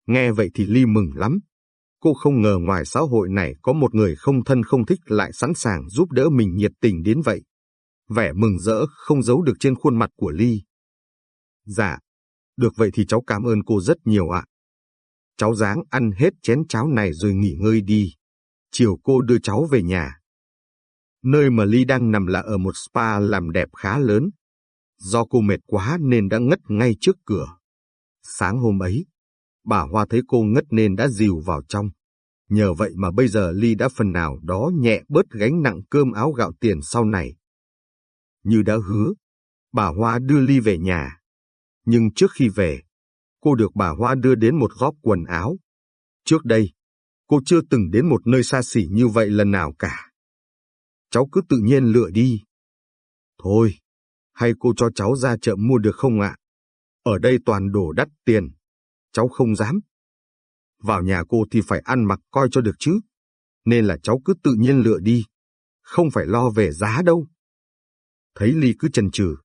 Speaker 1: Nghe vậy thì Ly mừng lắm. Cô không ngờ ngoài xã hội này có một người không thân không thích lại sẵn sàng giúp đỡ mình nhiệt tình đến vậy. Vẻ mừng rỡ không giấu được trên khuôn mặt của Ly. Dạ, được vậy thì cháu cảm ơn cô rất nhiều ạ. Cháu dáng ăn hết chén cháo này rồi nghỉ ngơi đi. Chiều cô đưa cháu về nhà. Nơi mà Ly đang nằm là ở một spa làm đẹp khá lớn. Do cô mệt quá nên đã ngất ngay trước cửa. Sáng hôm ấy, bà Hoa thấy cô ngất nên đã dìu vào trong. Nhờ vậy mà bây giờ Ly đã phần nào đó nhẹ bớt gánh nặng cơm áo gạo tiền sau này. Như đã hứa, bà Hoa đưa Ly về nhà. Nhưng trước khi về, cô được bà Hoa đưa đến một góc quần áo. Trước đây, cô chưa từng đến một nơi xa xỉ như vậy lần nào cả. Cháu cứ tự nhiên lựa đi. Thôi, hay cô cho cháu ra chợ mua được không ạ? Ở đây toàn đồ đắt tiền. Cháu không dám. Vào nhà cô thì phải ăn mặc coi cho được chứ. Nên là cháu cứ tự nhiên lựa đi. Không phải lo về giá đâu. Thấy Ly cứ chần chừ,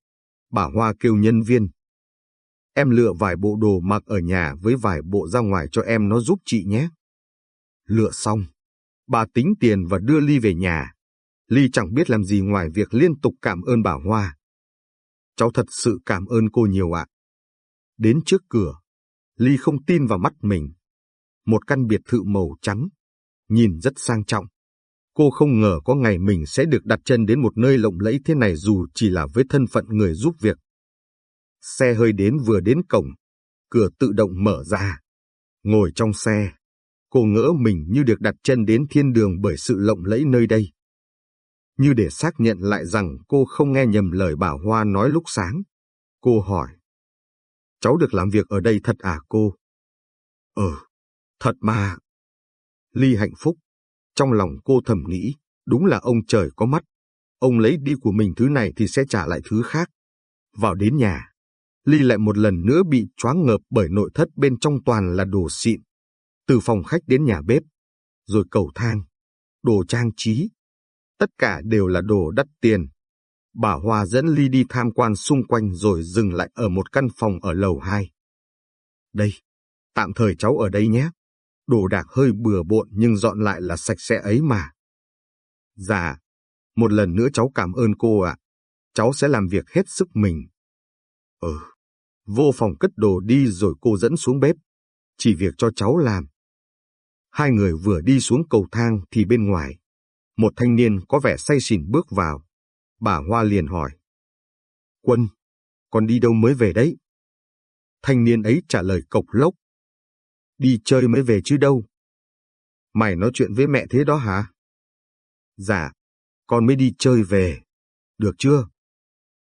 Speaker 1: bà Hoa kêu nhân viên. Em lựa vài bộ đồ mặc ở nhà với vài bộ ra ngoài cho em nó giúp chị nhé. Lựa xong, bà tính tiền và đưa Ly về nhà. Ly chẳng biết làm gì ngoài việc liên tục cảm ơn bà Hoa. Cháu thật sự cảm ơn cô nhiều ạ. Đến trước cửa, Ly không tin vào mắt mình. Một căn biệt thự màu trắng, nhìn rất sang trọng. Cô không ngờ có ngày mình sẽ được đặt chân đến một nơi lộng lẫy thế này dù chỉ là với thân phận người giúp việc. Xe hơi đến vừa đến cổng, cửa tự động mở ra. Ngồi trong xe, cô ngỡ mình như được đặt chân đến thiên đường bởi sự lộng lẫy nơi đây. Như để xác nhận lại rằng cô không nghe nhầm lời bà Hoa nói lúc sáng. Cô hỏi. Cháu được làm việc ở đây thật à cô? Ờ, thật mà. Ly hạnh phúc. Trong lòng cô thầm nghĩ, đúng là ông trời có mắt. Ông lấy đi của mình thứ này thì sẽ trả lại thứ khác. Vào đến nhà, Ly lại một lần nữa bị choáng ngợp bởi nội thất bên trong toàn là đồ xịn. Từ phòng khách đến nhà bếp, rồi cầu thang, đồ trang trí. Tất cả đều là đồ đắt tiền. Bà Hoa dẫn Ly đi tham quan xung quanh rồi dừng lại ở một căn phòng ở lầu 2. Đây, tạm thời cháu ở đây nhé. Đồ đạc hơi bừa bộn nhưng dọn lại là sạch sẽ ấy mà. Dạ, một lần nữa cháu cảm ơn cô ạ. Cháu sẽ làm việc hết sức mình. Ừ, vô phòng cất đồ đi rồi cô dẫn xuống bếp. Chỉ việc cho cháu làm. Hai người vừa đi xuống cầu thang thì bên ngoài, một thanh niên có vẻ say xỉn bước vào. Bà Hoa liền hỏi. Quân, con đi đâu mới về đấy? Thanh niên ấy trả lời cộc lốc. Đi chơi mới về chứ đâu. Mày nói chuyện với mẹ thế đó hả? Dạ, con mới đi chơi về. Được chưa?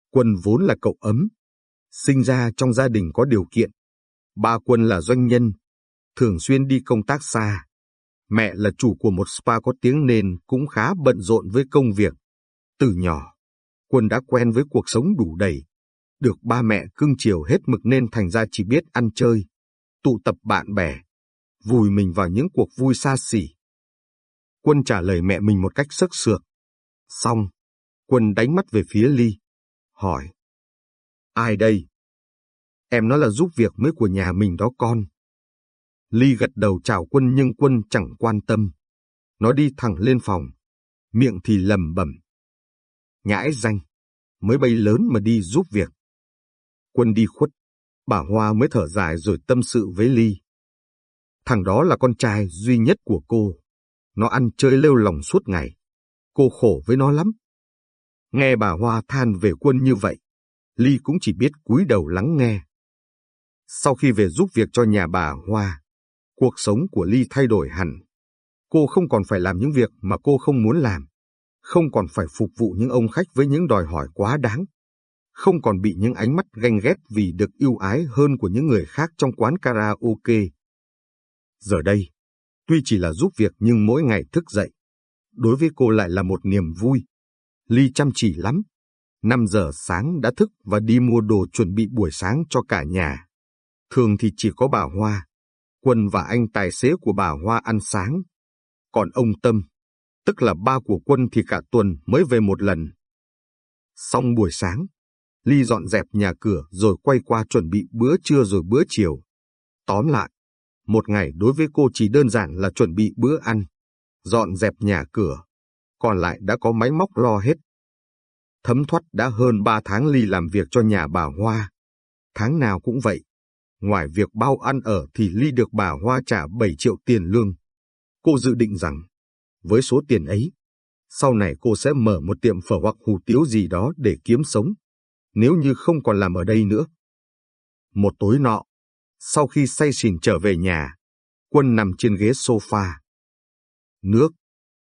Speaker 1: Quân vốn là cậu ấm, sinh ra trong gia đình có điều kiện. Ba Quân là doanh nhân, thường xuyên đi công tác xa. Mẹ là chủ của một spa có tiếng nên cũng khá bận rộn với công việc. Từ nhỏ, Quân đã quen với cuộc sống đủ đầy. Được ba mẹ cưng chiều hết mực nên thành ra chỉ biết ăn chơi, tụ tập bạn bè, vùi mình vào những cuộc vui xa xỉ. Quân trả lời mẹ mình một cách sức sược. Xong, Quân đánh mắt về phía Ly, hỏi. Ai đây? Em nói là giúp việc mới của nhà mình đó con. Ly gật đầu chào quân nhưng quân chẳng quan tâm. Nó đi thẳng lên phòng, miệng thì lầm bẩm. Nhãi danh, mới bay lớn mà đi giúp việc. Quân đi khuất, bà Hoa mới thở dài rồi tâm sự với Ly. Thằng đó là con trai duy nhất của cô. Nó ăn chơi lêu lòng suốt ngày. Cô khổ với nó lắm. Nghe bà Hoa than về quân như vậy, Ly cũng chỉ biết cúi đầu lắng nghe. Sau khi về giúp việc cho nhà bà Hoa, cuộc sống của Ly thay đổi hẳn. Cô không còn phải làm những việc mà cô không muốn làm, không còn phải phục vụ những ông khách với những đòi hỏi quá đáng, không còn bị những ánh mắt ganh ghét vì được yêu ái hơn của những người khác trong quán karaoke. Giờ đây, tuy chỉ là giúp việc nhưng mỗi ngày thức dậy, đối với cô lại là một niềm vui. Ly chăm chỉ lắm. 5 giờ sáng đã thức và đi mua đồ chuẩn bị buổi sáng cho cả nhà. Thường thì chỉ có bà Hoa, Quân và anh tài xế của bà Hoa ăn sáng. Còn ông Tâm, tức là ba của Quân thì cả tuần mới về một lần. Xong buổi sáng, Ly dọn dẹp nhà cửa rồi quay qua chuẩn bị bữa trưa rồi bữa chiều. Tóm lại, một ngày đối với cô chỉ đơn giản là chuẩn bị bữa ăn, dọn dẹp nhà cửa, còn lại đã có máy móc lo hết. Thấm thoát đã hơn ba tháng Ly làm việc cho nhà bà Hoa. Tháng nào cũng vậy. Ngoài việc bao ăn ở thì Ly được bà Hoa trả 7 triệu tiền lương. Cô dự định rằng, với số tiền ấy, sau này cô sẽ mở một tiệm phở hoặc hủ tiếu gì đó để kiếm sống, nếu như không còn làm ở đây nữa. Một tối nọ, sau khi say xỉn trở về nhà, Quân nằm trên ghế sofa. Nước,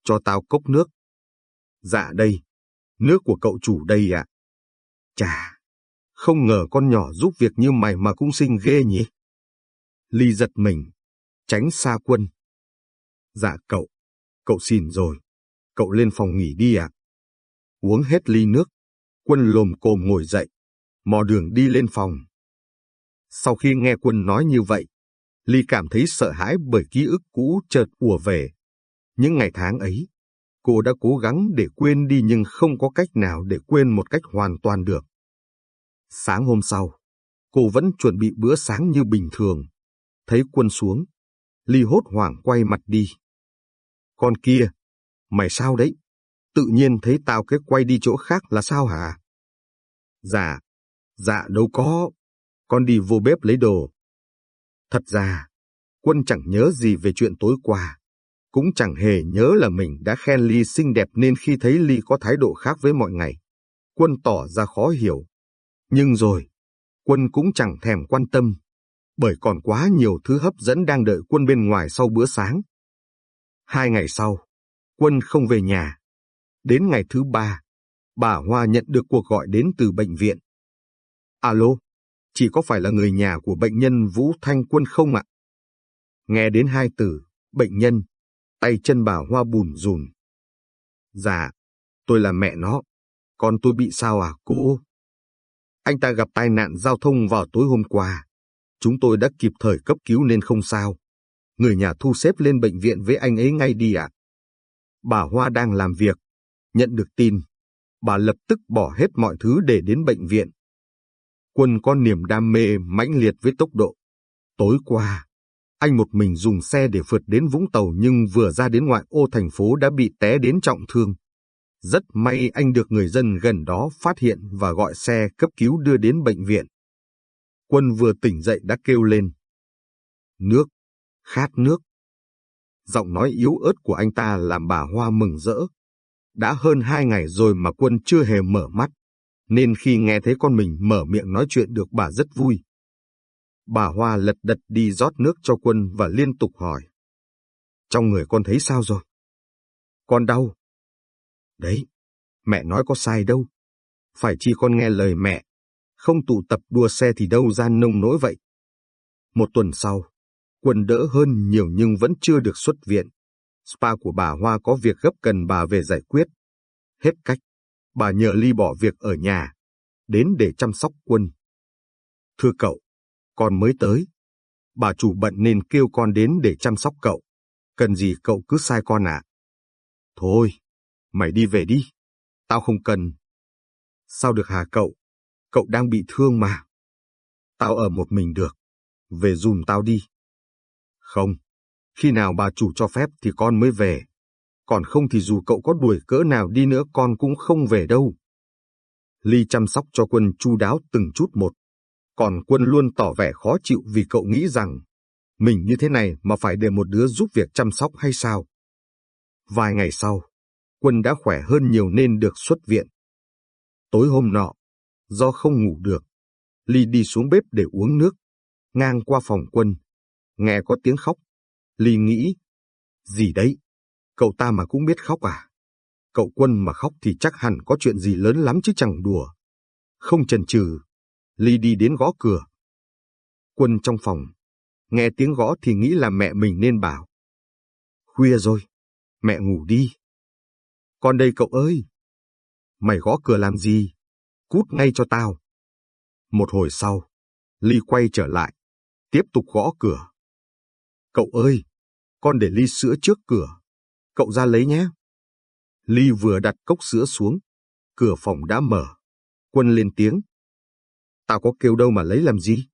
Speaker 1: cho tao cốc nước. Dạ đây, nước của cậu chủ đây ạ. Chà, không ngờ con nhỏ giúp việc như mày mà cũng xinh ghê nhỉ. Ly giật mình, tránh xa quân. Dạ cậu, cậu xin rồi, cậu lên phòng nghỉ đi ạ. Uống hết ly nước, quân lồm cồm ngồi dậy, mò đường đi lên phòng. Sau khi nghe quân nói như vậy, Ly cảm thấy sợ hãi bởi ký ức cũ chợt ùa về. Những ngày tháng ấy, cô đã cố gắng để quên đi nhưng không có cách nào để quên một cách hoàn toàn được. Sáng hôm sau, cô vẫn chuẩn bị bữa sáng như bình thường. Thấy quân xuống, Ly hốt hoảng quay mặt đi. Con kia, mày sao đấy? Tự nhiên thấy tao cái quay đi chỗ khác là sao hả? Dạ, dạ đâu có. Con đi vô bếp lấy đồ. Thật ra, Quân chẳng nhớ gì về chuyện tối qua. Cũng chẳng hề nhớ là mình đã khen Ly xinh đẹp nên khi thấy Ly có thái độ khác với mọi ngày. Quân tỏ ra khó hiểu. Nhưng rồi, Quân cũng chẳng thèm quan tâm, bởi còn quá nhiều thứ hấp dẫn đang đợi Quân bên ngoài sau bữa sáng. Hai ngày sau, Quân không về nhà. Đến ngày thứ ba, bà Hoa nhận được cuộc gọi đến từ bệnh viện. Alo, chỉ có phải là người nhà của bệnh nhân Vũ Thanh Quân không ạ? Nghe đến hai từ, bệnh nhân, tay chân bà Hoa bùn rùn. Dạ, tôi là mẹ nó. Con tôi bị sao à, cô? Anh ta gặp tai nạn giao thông vào tối hôm qua. Chúng tôi đã kịp thời cấp cứu nên không sao. Người nhà thu xếp lên bệnh viện với anh ấy ngay đi ạ. Bà Hoa đang làm việc. Nhận được tin, bà lập tức bỏ hết mọi thứ để đến bệnh viện. Quân có niềm đam mê mãnh liệt với tốc độ. Tối qua, anh một mình dùng xe để vượt đến Vũng Tàu nhưng vừa ra đến ngoại ô thành phố đã bị té đến trọng thương. Rất may anh được người dân gần đó phát hiện và gọi xe cấp cứu đưa đến bệnh viện. Quân vừa tỉnh dậy đã kêu lên. Nước, khát nước. Giọng nói yếu ớt của anh ta làm bà Hoa mừng rỡ. Đã hơn hai ngày rồi mà Quân chưa hề mở mắt, nên khi nghe thấy con mình mở miệng nói chuyện được bà rất vui. Bà Hoa lật đật đi rót nước cho Quân và liên tục hỏi. Trong người con thấy sao rồi? Con đau. Đấy, mẹ nói có sai đâu. Phải chi con nghe lời mẹ, không tụ tập đua xe thì đâu ra nông nỗi vậy. Một tuần sau, Quân đỡ hơn nhiều nhưng vẫn chưa được xuất viện. Spa của bà Hoa có việc gấp cần bà về giải quyết. Hết cách, bà nhờ Ly bỏ việc ở nhà, đến để chăm sóc Quân. Thưa cậu, con mới tới. Bà chủ bận nên kêu con đến để chăm sóc cậu. Cần gì cậu cứ sai con à? Thôi, mày đi về đi. Tao không cần. Sao được hả cậu? Cậu đang bị thương mà. Tao ở một mình được. Về dùm tao đi. Không, khi nào bà chủ cho phép thì con mới về. Còn không thì dù cậu có đuổi cỡ nào đi nữa con cũng không về đâu. Ly chăm sóc cho quân chu đáo từng chút một. Còn quân luôn tỏ vẻ khó chịu vì cậu nghĩ rằng mình như thế này mà phải để một đứa giúp việc chăm sóc hay sao? Vài ngày sau, quân đã khỏe hơn nhiều nên được xuất viện. Tối hôm nọ, do không ngủ được, Ly đi xuống bếp để uống nước, ngang qua phòng quân, nghe có tiếng khóc. Ly nghĩ, gì đấy, cậu ta mà cũng biết khóc à? Cậu quân mà khóc thì chắc hẳn có chuyện gì lớn lắm chứ chẳng đùa. Không chần chừ, Ly đi đến gõ cửa. Quân trong phòng, nghe tiếng gõ thì nghĩ là mẹ mình nên bảo. Khuya rồi, mẹ ngủ đi. Con đây cậu ơi! Mày gõ cửa làm gì? Cút ngay cho tao. Một hồi sau, Ly quay trở lại, tiếp tục gõ cửa. Cậu ơi, con để ly sữa trước cửa. Cậu ra lấy nhé. Ly vừa đặt cốc sữa xuống, cửa phòng đã mở. Quân lên tiếng. Tao có kêu đâu mà lấy làm gì?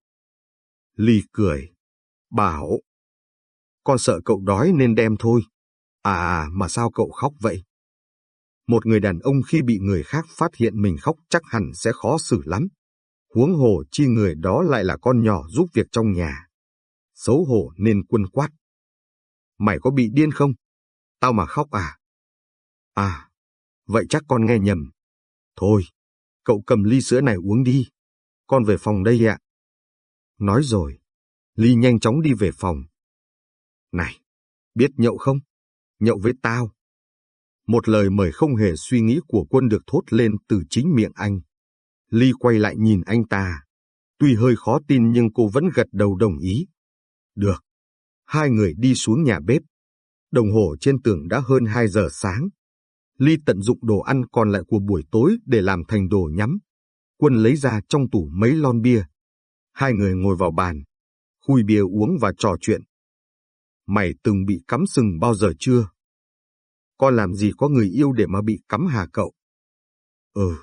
Speaker 1: Ly cười, bảo. Con sợ cậu đói nên đem thôi. À, à mà sao cậu khóc vậy? Một người đàn ông khi bị người khác phát hiện mình khóc chắc hẳn sẽ khó xử lắm. Huống hồ chi người đó lại là con nhỏ giúp việc trong nhà. Xấu hổ nên quân quát. Mày có bị điên không? Tao mà khóc à? À, vậy chắc con nghe nhầm. Thôi, cậu cầm ly sữa này uống đi. Con về phòng đây ạ. Nói rồi, Ly nhanh chóng đi về phòng. Này, biết nhậu không? Nhậu với tao. Một lời mời không hề suy nghĩ của quân được thốt lên từ chính miệng anh. Ly quay lại nhìn anh ta. Tuy hơi khó tin nhưng cô vẫn gật đầu đồng ý. Được. Hai người đi xuống nhà bếp. Đồng hồ trên tường đã hơn 2 giờ sáng. Ly tận dụng đồ ăn còn lại của buổi tối để làm thành đồ nhắm. Quân lấy ra trong tủ mấy lon bia. Hai người ngồi vào bàn, khui bia uống và trò chuyện. Mày từng bị cắm sừng bao giờ chưa? Con làm gì có người yêu để mà bị cắm hà cậu? Ừ,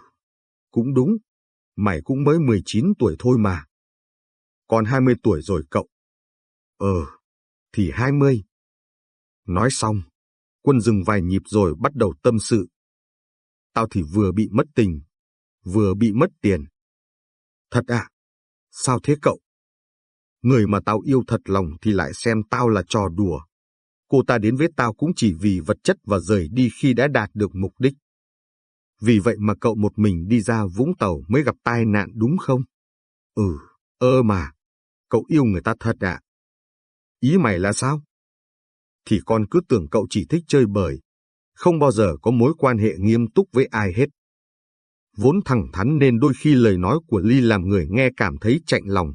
Speaker 1: cũng đúng. Mày cũng mới 19 tuổi thôi mà. Còn 20 tuổi rồi cậu. Ờ, thì 20. Nói xong, quân dừng vài nhịp rồi bắt đầu tâm sự. Tao thì vừa bị mất tình, vừa bị mất tiền. Thật à? Sao thế cậu? Người mà tao yêu thật lòng thì lại xem tao là trò đùa. Cô ta đến với tao cũng chỉ vì vật chất và rời đi khi đã đạt được mục đích. Vì vậy mà cậu một mình đi ra Vũng Tàu mới gặp tai nạn đúng không? Ừ, ơ mà, cậu yêu người ta thật ạ. Ý mày là sao? Thì con cứ tưởng cậu chỉ thích chơi bời, không bao giờ có mối quan hệ nghiêm túc với ai hết. Vốn thẳng thắn nên đôi khi lời nói của Ly làm người nghe cảm thấy chạnh lòng.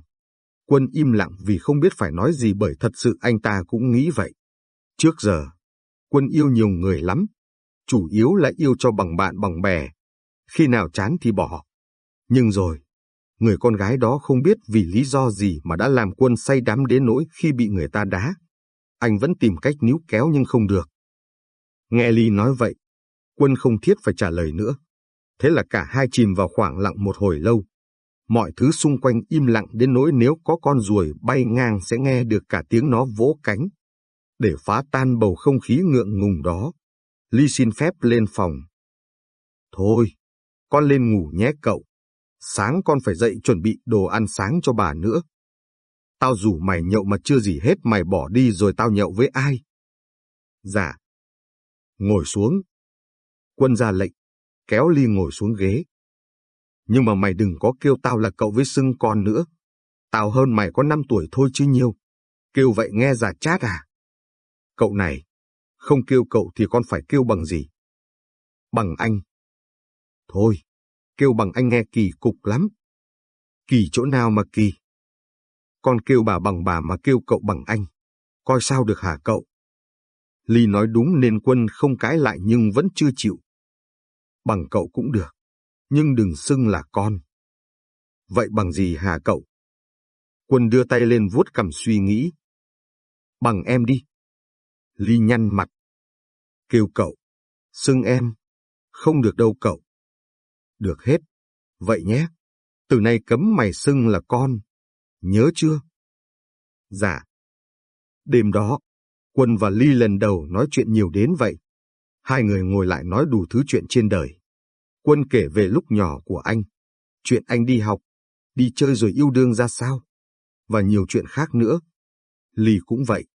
Speaker 1: Quân im lặng vì không biết phải nói gì bởi thật sự anh ta cũng nghĩ vậy. Trước giờ, Quân yêu nhiều người lắm, chủ yếu là yêu cho bằng bạn bằng bè. Khi nào chán thì bỏ. Nhưng rồi, người con gái đó không biết vì lý do gì mà đã làm Quân say đắm đến nỗi khi bị người ta đá. Anh vẫn tìm cách níu kéo nhưng không được. Nghe Ly nói vậy, Quân không thiết phải trả lời nữa. Thế là cả hai chìm vào khoảng lặng một hồi lâu. Mọi thứ xung quanh im lặng đến nỗi nếu có con ruồi bay ngang sẽ nghe được cả tiếng nó vỗ cánh. Để phá tan bầu không khí ngượng ngùng đó, Ly xin phép lên phòng. Thôi, con lên ngủ nhé cậu. Sáng con phải dậy chuẩn bị đồ ăn sáng cho bà nữa. Tao rủ mày nhậu mà chưa gì hết mày bỏ đi rồi tao nhậu với ai? Dạ. Ngồi xuống. Quân ra lệnh, kéo Ly ngồi xuống ghế. Nhưng mà mày đừng có kêu tao là cậu với xưng con nữa. Tao hơn mày có 5 tuổi thôi chứ nhiêu. Kêu vậy nghe giả chát à? Cậu này, không kêu cậu thì con phải kêu bằng gì? Bằng anh. Thôi, kêu bằng anh nghe kỳ cục lắm. Kỳ chỗ nào mà kỳ? Con kêu bà bằng bà mà kêu cậu bằng anh. Coi sao được hả cậu? Ly nói đúng nên quân không cãi lại nhưng vẫn chưa chịu. Bằng cậu cũng được, nhưng đừng xưng là con. Vậy bằng gì hả cậu? Quân đưa tay lên vuốt cằm suy nghĩ. Bằng em đi. Ly nhăn mặt. Kêu cậu. Xưng em. Không được đâu cậu. Được hết. Vậy nhé. Từ nay cấm mày xưng là con. Nhớ chưa? Dạ. Đêm đó, Quân và Ly lần đầu nói chuyện nhiều đến vậy. Hai người ngồi lại nói đủ thứ chuyện trên đời. Quân kể về lúc nhỏ của anh, chuyện anh đi học, đi chơi rồi yêu đương ra sao, và nhiều chuyện khác nữa. Ly cũng vậy.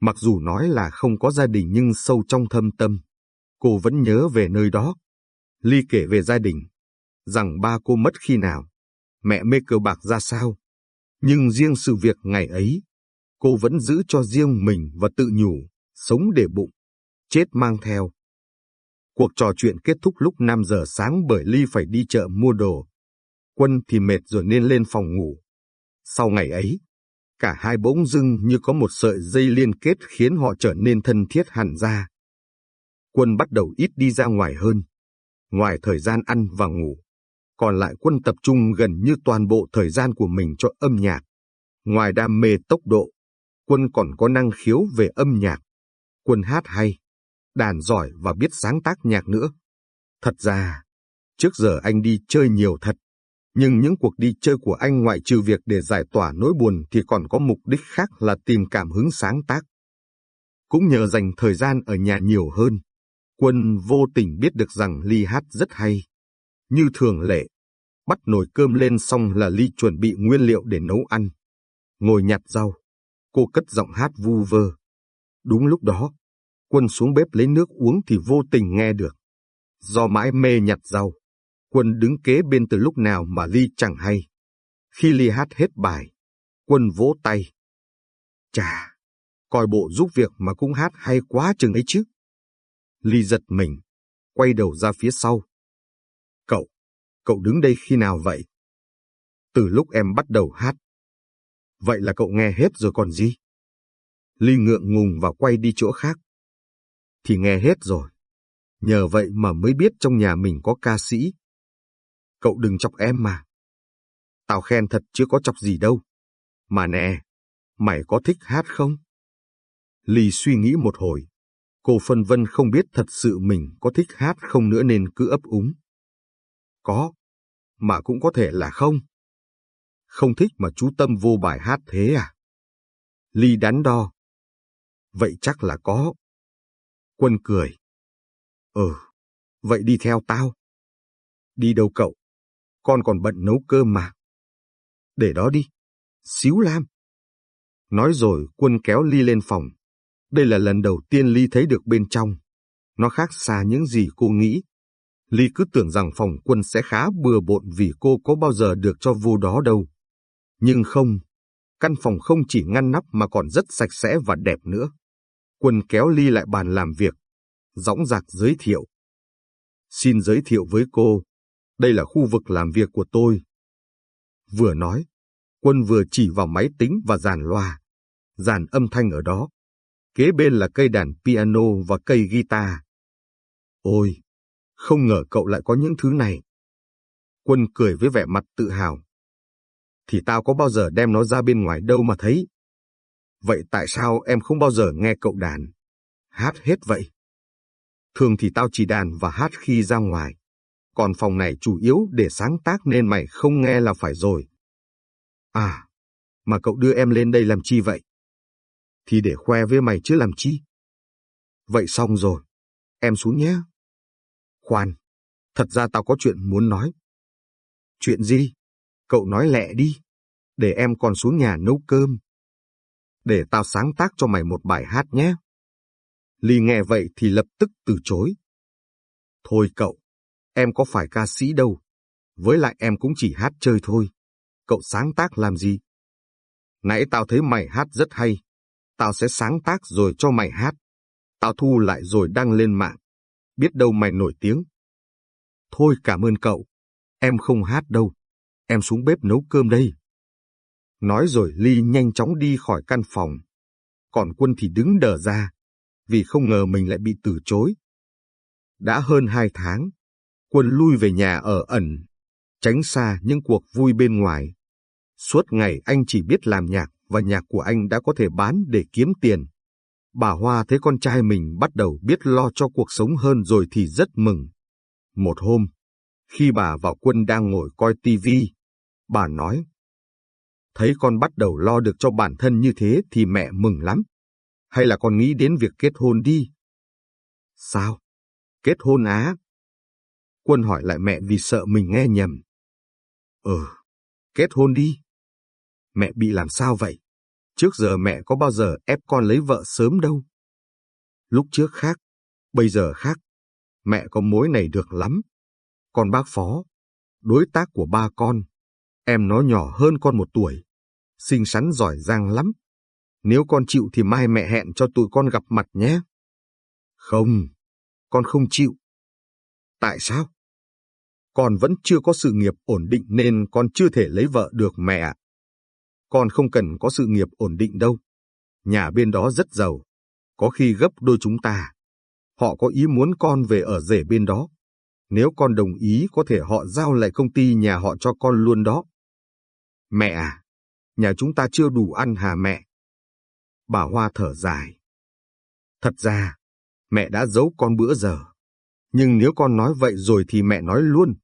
Speaker 1: Mặc dù nói là không có gia đình nhưng sâu trong thâm tâm, cô vẫn nhớ về nơi đó. Ly kể về gia đình, rằng ba cô mất khi nào, mẹ mê cờ bạc ra sao. Nhưng riêng sự việc ngày ấy, cô vẫn giữ cho riêng mình và tự nhủ, sống để bụng, chết mang theo. Cuộc trò chuyện kết thúc lúc 5 giờ sáng bởi Ly phải đi chợ mua đồ. Quân thì mệt rồi nên lên phòng ngủ. Sau ngày ấy, cả hai bỗng dưng như có một sợi dây liên kết khiến họ trở nên thân thiết hẳn ra. Quân bắt đầu ít đi ra ngoài hơn, ngoài thời gian ăn và ngủ. Còn lại quân tập trung gần như toàn bộ thời gian của mình cho âm nhạc. Ngoài đam mê tốc độ, quân còn có năng khiếu về âm nhạc. Quân hát hay, đàn giỏi và biết sáng tác nhạc nữa. Thật ra, trước giờ anh đi chơi nhiều thật, nhưng những cuộc đi chơi của anh ngoại trừ việc để giải tỏa nỗi buồn thì còn có mục đích khác là tìm cảm hứng sáng tác. Cũng nhờ dành thời gian ở nhà nhiều hơn, Quân vô tình biết được rằng Ly hát rất hay. Như thường lệ, bắt nồi cơm lên xong là Ly chuẩn bị nguyên liệu để nấu ăn. Ngồi nhặt rau, cô cất giọng hát vu vơ. Đúng lúc đó, Quân xuống bếp lấy nước uống thì vô tình nghe được. Do mãi mê nhặt rau, Quân đứng kế bên từ lúc nào mà Ly chẳng hay. Khi Ly hát hết bài, Quân vỗ tay. Chà, coi bộ giúp việc mà cũng hát hay quá chừng ấy chứ. Ly giật mình, quay đầu ra phía sau. Cậu, đứng đây khi nào vậy? Từ lúc em bắt đầu hát. Vậy là cậu nghe hết rồi còn gì? Ly ngượng ngùng và quay đi chỗ khác. Thì nghe hết rồi. Nhờ vậy mà mới biết trong nhà mình có ca sĩ. Cậu đừng chọc em mà. Tao khen thật chứ có chọc gì đâu. Mà nè, mày có thích hát không? Ly suy nghĩ một hồi. Cô phân vân không biết thật sự mình có thích hát không nữa nên cứ ấp úng. Có, mà cũng có thể là không. Không thích mà chú Tâm vô bài hát thế à? Ly đắn đo. Vậy chắc là có. Quân cười. Ừ, vậy đi theo tao. Đi đâu cậu? Con còn bận nấu cơm mà. Để đó đi. Xíu Lam. Nói rồi quân kéo Ly lên phòng. Đây là lần đầu tiên Ly thấy được bên trong. Nó khác xa những gì cô nghĩ. Ly cứ tưởng rằng phòng quân sẽ khá bừa bộn vì cô có bao giờ được cho vô đó đâu. Nhưng không, căn phòng không chỉ ngăn nắp mà còn rất sạch sẽ và đẹp nữa. Quân kéo Ly lại bàn làm việc, dõng dạc giới thiệu. Xin giới thiệu với cô, đây là khu vực làm việc của tôi. Vừa nói, quân vừa chỉ vào máy tính và dàn loa, dàn âm thanh ở đó. Kế bên là cây đàn piano và cây guitar. Ôi, không ngờ cậu lại có những thứ này. Quân cười với vẻ mặt tự hào. Thì tao có bao giờ đem nó ra bên ngoài đâu mà thấy. Vậy tại sao em không bao giờ nghe cậu đàn? Hát hết vậy. Thường thì tao chỉ đàn và hát khi ra ngoài. Còn phòng này chủ yếu để sáng tác nên mày không nghe là phải rồi. À, mà cậu đưa em lên đây làm chi vậy? Thì để khoe với mày chứ làm chi. Vậy xong rồi, em xuống nhé. Khoan, thật ra tao có chuyện muốn nói. Chuyện gì? Cậu nói lẹ đi, để em còn xuống nhà nấu cơm. Để tao sáng tác cho mày một bài hát nhé. Ly nghe vậy thì lập tức từ chối. Thôi cậu, em có phải ca sĩ đâu. Với lại em cũng chỉ hát chơi thôi. Cậu sáng tác làm gì? Nãy tao thấy mày hát rất hay. Tao sẽ sáng tác rồi cho mày hát. Tao thu lại rồi đăng lên mạng. Biết đâu mày nổi tiếng. Thôi cảm ơn cậu. Em không hát đâu. Em xuống bếp nấu cơm đây. Nói rồi Ly nhanh chóng đi khỏi căn phòng. Còn quân thì đứng đờ ra, vì không ngờ mình lại bị từ chối. Đã hơn hai tháng, quân lui về nhà ở ẩn, tránh xa những cuộc vui bên ngoài. Suốt ngày anh chỉ biết làm nhạc và nhạc của anh đã có thể bán để kiếm tiền. Bà Hoa thấy con trai mình bắt đầu biết lo cho cuộc sống hơn rồi thì rất mừng. Một hôm, khi bà và quân đang ngồi coi tivi, bà nói, thấy con bắt đầu lo được cho bản thân như thế thì mẹ mừng lắm. Hay là con nghĩ đến việc kết hôn đi? Sao? Kết hôn á? Quân hỏi lại mẹ vì sợ mình nghe nhầm. Ừ, kết hôn đi. Mẹ bị làm sao vậy? Trước giờ mẹ có bao giờ ép con lấy vợ sớm đâu. Lúc trước khác, bây giờ khác. Mẹ có mối này được lắm. còn bác Phó, đối tác của ba con, em nó nhỏ hơn con một tuổi, xinh xắn giỏi giang lắm. Nếu con chịu thì mai mẹ hẹn cho tụi con gặp mặt nhé. Không, con không chịu. Tại sao? Con vẫn chưa có sự nghiệp ổn định nên con chưa thể lấy vợ được mẹ ạ. Con không cần có sự nghiệp ổn định đâu. Nhà bên đó rất giàu, có khi gấp đôi chúng ta. Họ có ý muốn con về ở rể bên đó. Nếu con đồng ý có thể họ giao lại công ty nhà họ cho con luôn đó. Mẹ à, nhà chúng ta chưa đủ ăn hà mẹ? Bà Hoa thở dài. Thật ra, mẹ đã giấu con bữa giờ. Nhưng nếu con nói vậy rồi thì mẹ nói luôn.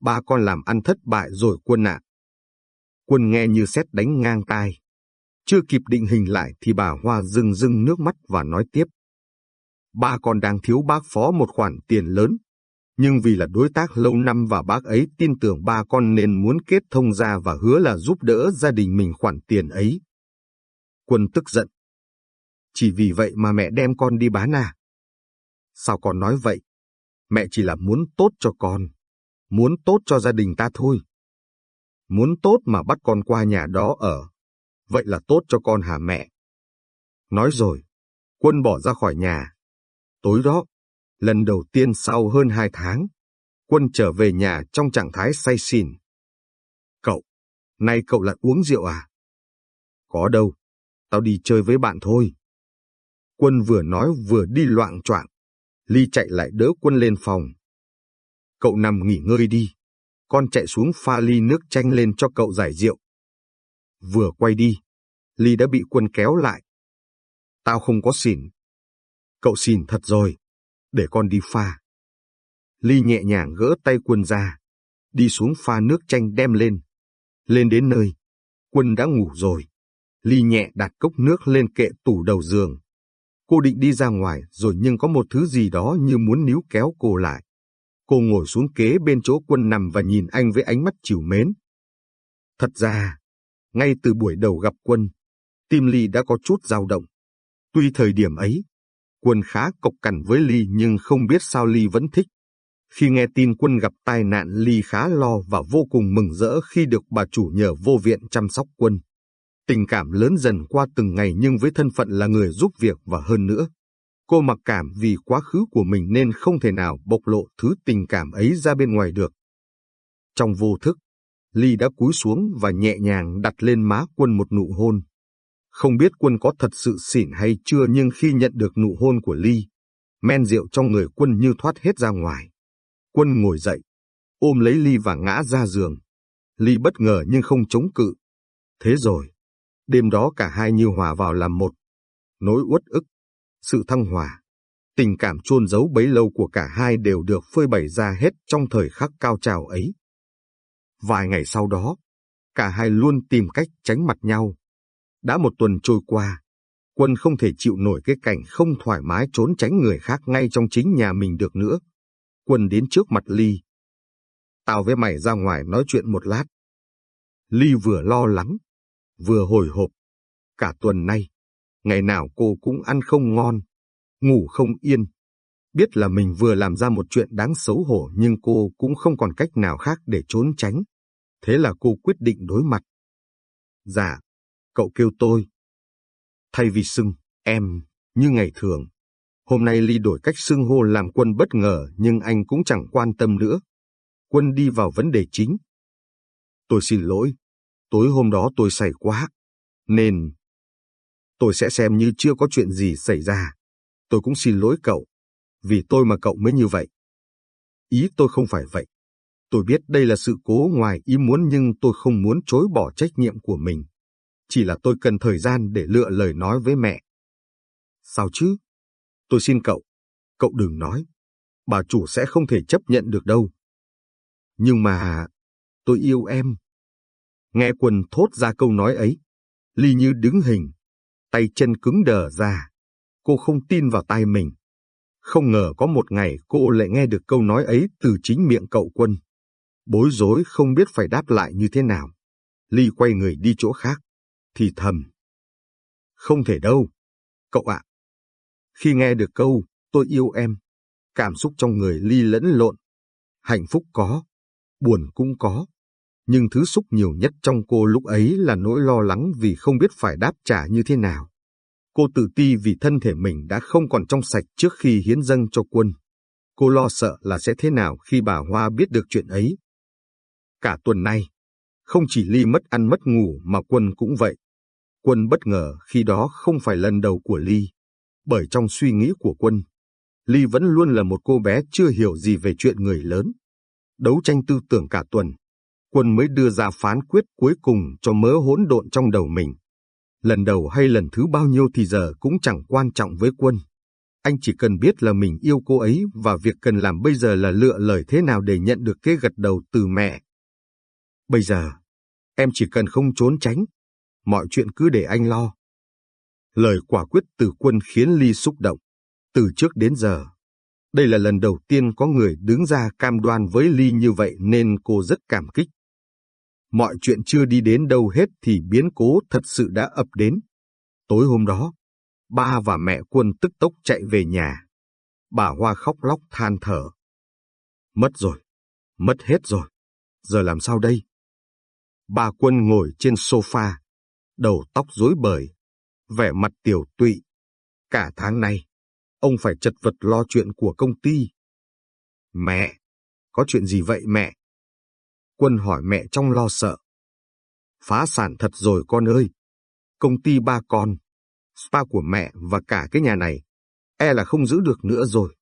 Speaker 1: Ba con làm ăn thất bại rồi quân ạ. Quân nghe như sét đánh ngang tai. Chưa kịp định hình lại thì bà Hoa rưng rưng nước mắt và nói tiếp. Ba còn đang thiếu bác phó một khoản tiền lớn. Nhưng vì là đối tác lâu năm và bác ấy tin tưởng ba con nên muốn kết thông ra và hứa là giúp đỡ gia đình mình khoản tiền ấy. Quân tức giận. Chỉ vì vậy mà mẹ đem con đi bán à? Sao con nói vậy? Mẹ chỉ là muốn tốt cho con, muốn tốt cho gia đình ta thôi. Muốn tốt mà bắt con qua nhà đó ở. Vậy là tốt cho con hả mẹ? Nói rồi, quân bỏ ra khỏi nhà. Tối đó, lần đầu tiên sau hơn hai tháng, quân trở về nhà trong trạng thái say xỉn. Cậu, nay cậu lại uống rượu à? Có đâu, tao đi chơi với bạn thôi. Quân vừa nói vừa đi loạn choạng. Ly chạy lại đỡ quân lên phòng. Cậu nằm nghỉ ngơi đi. Con chạy xuống pha ly nước chanh lên cho cậu giải rượu. Vừa quay đi, Ly đã bị quân kéo lại. Tao không có xỉn. Cậu xỉn thật rồi. Để con đi pha. Ly nhẹ nhàng gỡ tay quân ra. Đi xuống pha nước chanh đem lên. Lên đến nơi, quân đã ngủ rồi. Ly nhẹ đặt cốc nước lên kệ tủ đầu giường. Cô định đi ra ngoài rồi nhưng có một thứ gì đó như muốn níu kéo cô lại. Cô ngồi xuống kế bên chỗ quân nằm và nhìn anh với ánh mắt chiều mến. Thật ra, ngay từ buổi đầu gặp quân, Tim Ly đã có chút dao động. Tuy thời điểm ấy, quân khá cộc cằn với Ly nhưng không biết sao Ly vẫn thích. Khi nghe tin quân gặp tai nạn Ly khá lo và vô cùng mừng rỡ khi được bà chủ nhờ vô viện chăm sóc quân. Tình cảm lớn dần qua từng ngày nhưng với thân phận là người giúp việc và hơn nữa. Cô mặc cảm vì quá khứ của mình nên không thể nào bộc lộ thứ tình cảm ấy ra bên ngoài được. Trong vô thức, Ly đã cúi xuống và nhẹ nhàng đặt lên má quân một nụ hôn. Không biết quân có thật sự xỉn hay chưa nhưng khi nhận được nụ hôn của Ly, men rượu trong người quân như thoát hết ra ngoài. Quân ngồi dậy, ôm lấy Ly và ngã ra giường. Ly bất ngờ nhưng không chống cự. Thế rồi, đêm đó cả hai như hòa vào làm một. Nỗi uất ức, sự thăng hòa, tình cảm chôn giấu bấy lâu của cả hai đều được phơi bày ra hết trong thời khắc cao trào ấy. Vài ngày sau đó, cả hai luôn tìm cách tránh mặt nhau. Đã một tuần trôi qua, quân không thể chịu nổi cái cảnh không thoải mái trốn tránh người khác ngay trong chính nhà mình được nữa. Quân đến trước mặt Ly. Tao với mày ra ngoài nói chuyện một lát. Ly vừa lo lắng, vừa hồi hộp. Cả tuần nay, ngày nào cô cũng ăn không ngon, ngủ không yên. Biết là mình vừa làm ra một chuyện đáng xấu hổ nhưng cô cũng không còn cách nào khác để trốn tránh. Thế là cô quyết định đối mặt. Dạ, cậu kêu tôi. Thay vì xưng, em, như ngày thường. Hôm nay Ly đổi cách xưng hô làm quân bất ngờ nhưng anh cũng chẳng quan tâm nữa. Quân đi vào vấn đề chính. Tôi xin lỗi, tối hôm đó tôi say quá, nên tôi sẽ xem như chưa có chuyện gì xảy ra. Tôi cũng xin lỗi cậu, vì tôi mà cậu mới như vậy. Ý tôi không phải vậy. Tôi biết đây là sự cố ngoài ý muốn nhưng tôi không muốn chối bỏ trách nhiệm của mình. Chỉ là tôi cần thời gian để lựa lời nói với mẹ. Sao chứ? Tôi xin cậu, cậu đừng nói. Bà chủ sẽ không thể chấp nhận được đâu. Nhưng mà, tôi yêu em. Nghe quần thốt ra câu nói ấy, Ly như đứng hình, tay chân cứng đờ ra. Cô không tin vào tai mình. Không ngờ có một ngày cô lại nghe được câu nói ấy từ chính miệng cậu quân. Bối rối không biết phải đáp lại như thế nào. Ly quay người đi chỗ khác, thì thầm. Không thể đâu, cậu ạ. Khi nghe được câu, tôi yêu em, cảm xúc trong người Ly lẫn lộn. Hạnh phúc có, buồn cũng có. Nhưng thứ xúc nhiều nhất trong cô lúc ấy là nỗi lo lắng vì không biết phải đáp trả như thế nào. Cô tự ti vì thân thể mình đã không còn trong sạch trước khi hiến dâng cho quân. Cô lo sợ là sẽ thế nào khi bà Hoa biết được chuyện ấy. Cả tuần nay, không chỉ Ly mất ăn mất ngủ mà Quân cũng vậy. Quân bất ngờ khi đó không phải lần đầu của Ly. Bởi trong suy nghĩ của Quân, Ly vẫn luôn là một cô bé chưa hiểu gì về chuyện người lớn. Đấu tranh tư tưởng cả tuần, Quân mới đưa ra phán quyết cuối cùng cho mớ hỗn độn trong đầu mình. Lần đầu hay lần thứ bao nhiêu thì giờ cũng chẳng quan trọng với Quân. Anh chỉ cần biết là mình yêu cô ấy và việc cần làm bây giờ là lựa lời thế nào để nhận được cái gật đầu từ mẹ. Bây giờ, em chỉ cần không trốn tránh, mọi chuyện cứ để anh lo. Lời quả quyết từ quân khiến Ly xúc động. Từ trước đến giờ, đây là lần đầu tiên có người đứng ra cam đoan với Ly như vậy nên cô rất cảm kích. Mọi chuyện chưa đi đến đâu hết thì biến cố thật sự đã ập đến. Tối hôm đó, ba và mẹ quân tức tốc chạy về nhà. Bà Hoa khóc lóc than thở. Mất rồi, mất hết rồi, giờ làm sao đây? Bà quân ngồi trên sofa, đầu tóc rối bời, vẻ mặt tiểu tụy. Cả tháng nay, ông phải chật vật lo chuyện của công ty. Mẹ, có chuyện gì vậy mẹ? Quân hỏi mẹ trong lo sợ. Phá sản thật rồi con ơi. Công ty ba con, spa của mẹ và cả cái nhà này, e là không giữ được nữa rồi.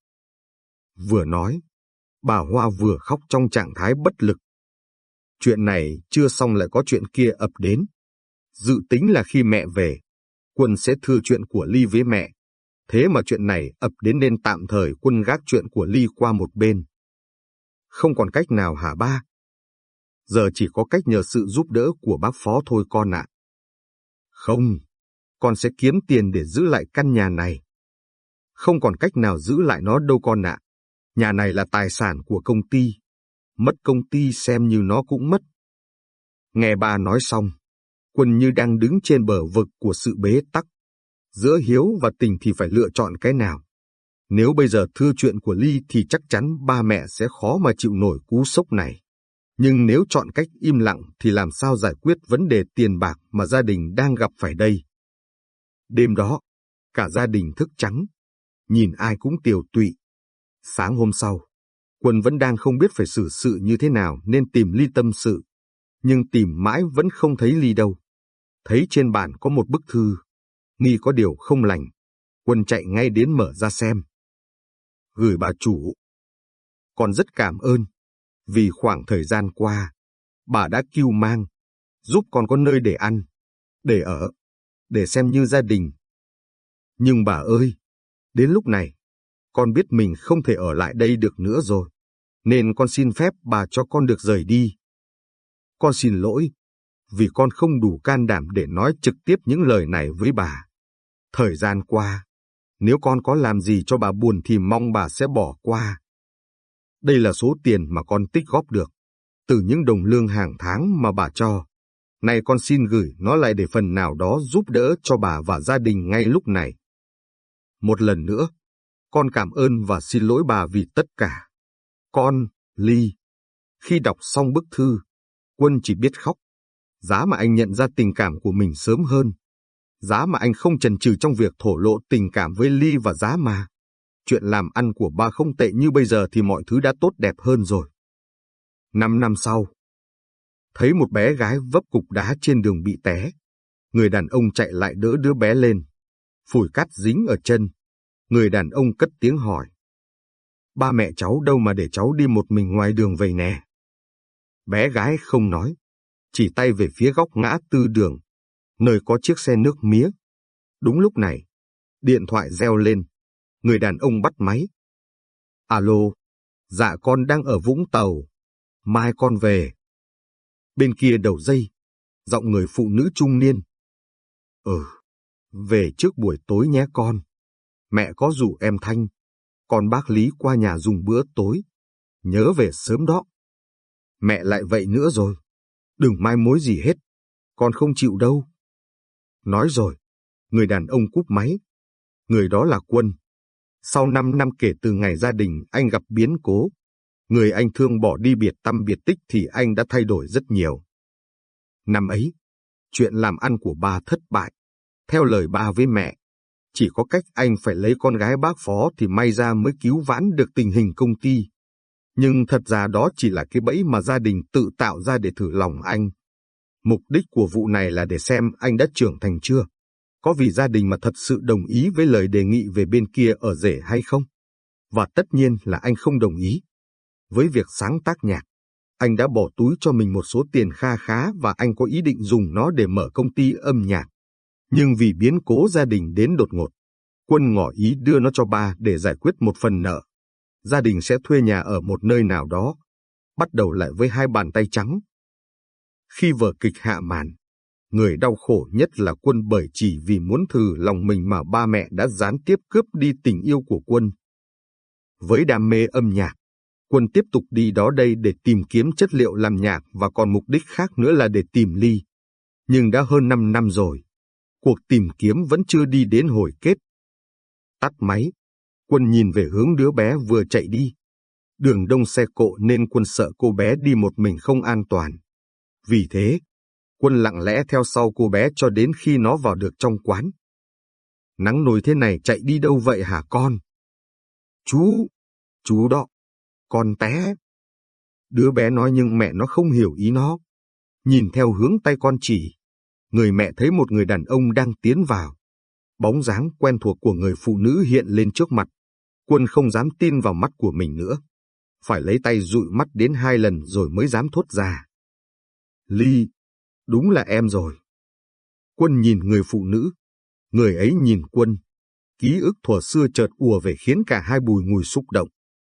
Speaker 1: Vừa nói, bà Hoa vừa khóc trong trạng thái bất lực. Chuyện này chưa xong lại có chuyện kia ập đến. Dự tính là khi mẹ về, quân sẽ thưa chuyện của Ly với mẹ. Thế mà chuyện này ập đến nên tạm thời quân gác chuyện của Ly qua một bên. Không còn cách nào hả ba? Giờ chỉ có cách nhờ sự giúp đỡ của bác phó thôi con ạ. Không, con sẽ kiếm tiền để giữ lại căn nhà này. Không còn cách nào giữ lại nó đâu con ạ. Nhà này là tài sản của công ty. Mất công ty xem như nó cũng mất. Nghe ba nói xong, Quân như đang đứng trên bờ vực của sự bế tắc. Giữa hiếu và tình thì phải lựa chọn cái nào. Nếu bây giờ thư chuyện của Ly thì chắc chắn ba mẹ sẽ khó mà chịu nổi cú sốc này. Nhưng nếu chọn cách im lặng thì làm sao giải quyết vấn đề tiền bạc mà gia đình đang gặp phải đây? Đêm đó, cả gia đình thức trắng, nhìn ai cũng tiều tụy. Sáng hôm sau, Quân vẫn đang không biết phải xử sự như thế nào nên tìm Ly tâm sự. Nhưng tìm mãi vẫn không thấy Ly đâu. Thấy trên bàn có một bức thư, nghi có điều không lành. Quân chạy ngay đến mở ra xem. Gửi bà chủ. Con rất cảm ơn, vì khoảng thời gian qua, bà đã kêu mang, giúp con có nơi để ăn, để ở, để xem như gia đình. Nhưng bà ơi, đến lúc này, con biết mình không thể ở lại đây được nữa rồi, nên con xin phép bà cho con được rời đi. Con xin lỗi, vì con không đủ can đảm để nói trực tiếp những lời này với bà. Thời gian qua, nếu con có làm gì cho bà buồn thì mong bà sẽ bỏ qua. Đây là số tiền mà con tích góp được, từ những đồng lương hàng tháng mà bà cho. Này con xin gửi nó lại để phần nào đó giúp đỡ cho bà và gia đình ngay lúc này. Một lần nữa, con cảm ơn và xin lỗi bà vì tất cả. Con, Ly. Khi đọc xong bức thư, Quân chỉ biết khóc. Giá mà anh nhận ra tình cảm của mình sớm hơn. Giá mà anh không chần chừ trong việc thổ lộ tình cảm với Ly và giá mà. Chuyện làm ăn của ba không tệ như bây giờ thì mọi thứ đã tốt đẹp hơn rồi. Năm năm sau, thấy một bé gái vấp cục đá trên đường bị té. Người đàn ông chạy lại đỡ đứa bé lên. Phủi cát dính ở chân. Người đàn ông cất tiếng hỏi. Ba mẹ cháu đâu mà để cháu đi một mình ngoài đường vậy nè. Bé gái không nói, chỉ tay về phía góc ngã tư đường, nơi có chiếc xe nước mía. Đúng lúc này, điện thoại reo lên, người đàn ông bắt máy. Alo, dạ con đang ở Vũng Tàu, mai con về. Bên kia đầu dây, giọng người phụ nữ trung niên. Ừ, về trước buổi tối nhé con. Mẹ có rủ em Thanh, con bác Lý qua nhà dùng bữa tối. Nhớ về sớm đó. Mẹ lại vậy nữa rồi. Đừng mai mối gì hết. Con không chịu đâu. Nói rồi, người đàn ông cúp máy. Người đó là Quân. Sau 5 năm kể từ ngày gia đình anh gặp biến cố, người anh thương bỏ đi biệt tâm biệt tích thì anh đã thay đổi rất nhiều. Năm ấy, chuyện làm ăn của ba thất bại. Theo lời ba với mẹ, chỉ có cách anh phải lấy con gái bác phó thì may ra mới cứu vãn được tình hình công ty. Nhưng thật ra đó chỉ là cái bẫy mà gia đình tự tạo ra để thử lòng anh. Mục đích của vụ này là để xem anh đã trưởng thành chưa. Có vì gia đình mà thật sự đồng ý với lời đề nghị về bên kia ở rể hay không? Và tất nhiên là anh không đồng ý. Với việc sáng tác nhạc, anh đã bỏ túi cho mình một số tiền kha khá và anh có ý định dùng nó để mở công ty âm nhạc. Nhưng vì biến cố gia đình đến đột ngột, Quân ngỏ ý đưa nó cho ba để giải quyết một phần nợ. Gia đình sẽ thuê nhà ở một nơi nào đó, bắt đầu lại với hai bàn tay trắng. Khi vở kịch hạ màn, người đau khổ nhất là quân bởi chỉ vì muốn thử lòng mình mà ba mẹ đã gián tiếp cướp đi tình yêu của quân. Với đam mê âm nhạc, quân tiếp tục đi đó đây để tìm kiếm chất liệu làm nhạc và còn mục đích khác nữa là để tìm ly. Nhưng đã hơn 5 năm rồi, cuộc tìm kiếm vẫn chưa đi đến hồi kết. Tắt máy, quân nhìn về hướng đứa bé vừa chạy đi. Đường đông xe cộ nên quân sợ cô bé đi một mình không an toàn. Vì thế, quân lặng lẽ theo sau cô bé cho đến khi nó vào được trong quán. Nắng nồi thế này chạy đi đâu vậy hả con? Chú, chú đó, con té. Đứa bé nói nhưng mẹ nó không hiểu ý nó. Nhìn theo hướng tay con chỉ, người mẹ thấy một người đàn ông đang tiến vào. Bóng dáng quen thuộc của người phụ nữ hiện lên trước mặt. Quân không dám tin vào mắt của mình nữa. Phải lấy tay dụi mắt đến hai lần rồi mới dám thốt ra. Ly, đúng là em rồi. Quân nhìn người phụ nữ. Người ấy nhìn quân. Ký ức thuở xưa chợt ùa về khiến cả hai bùi ngùi xúc động.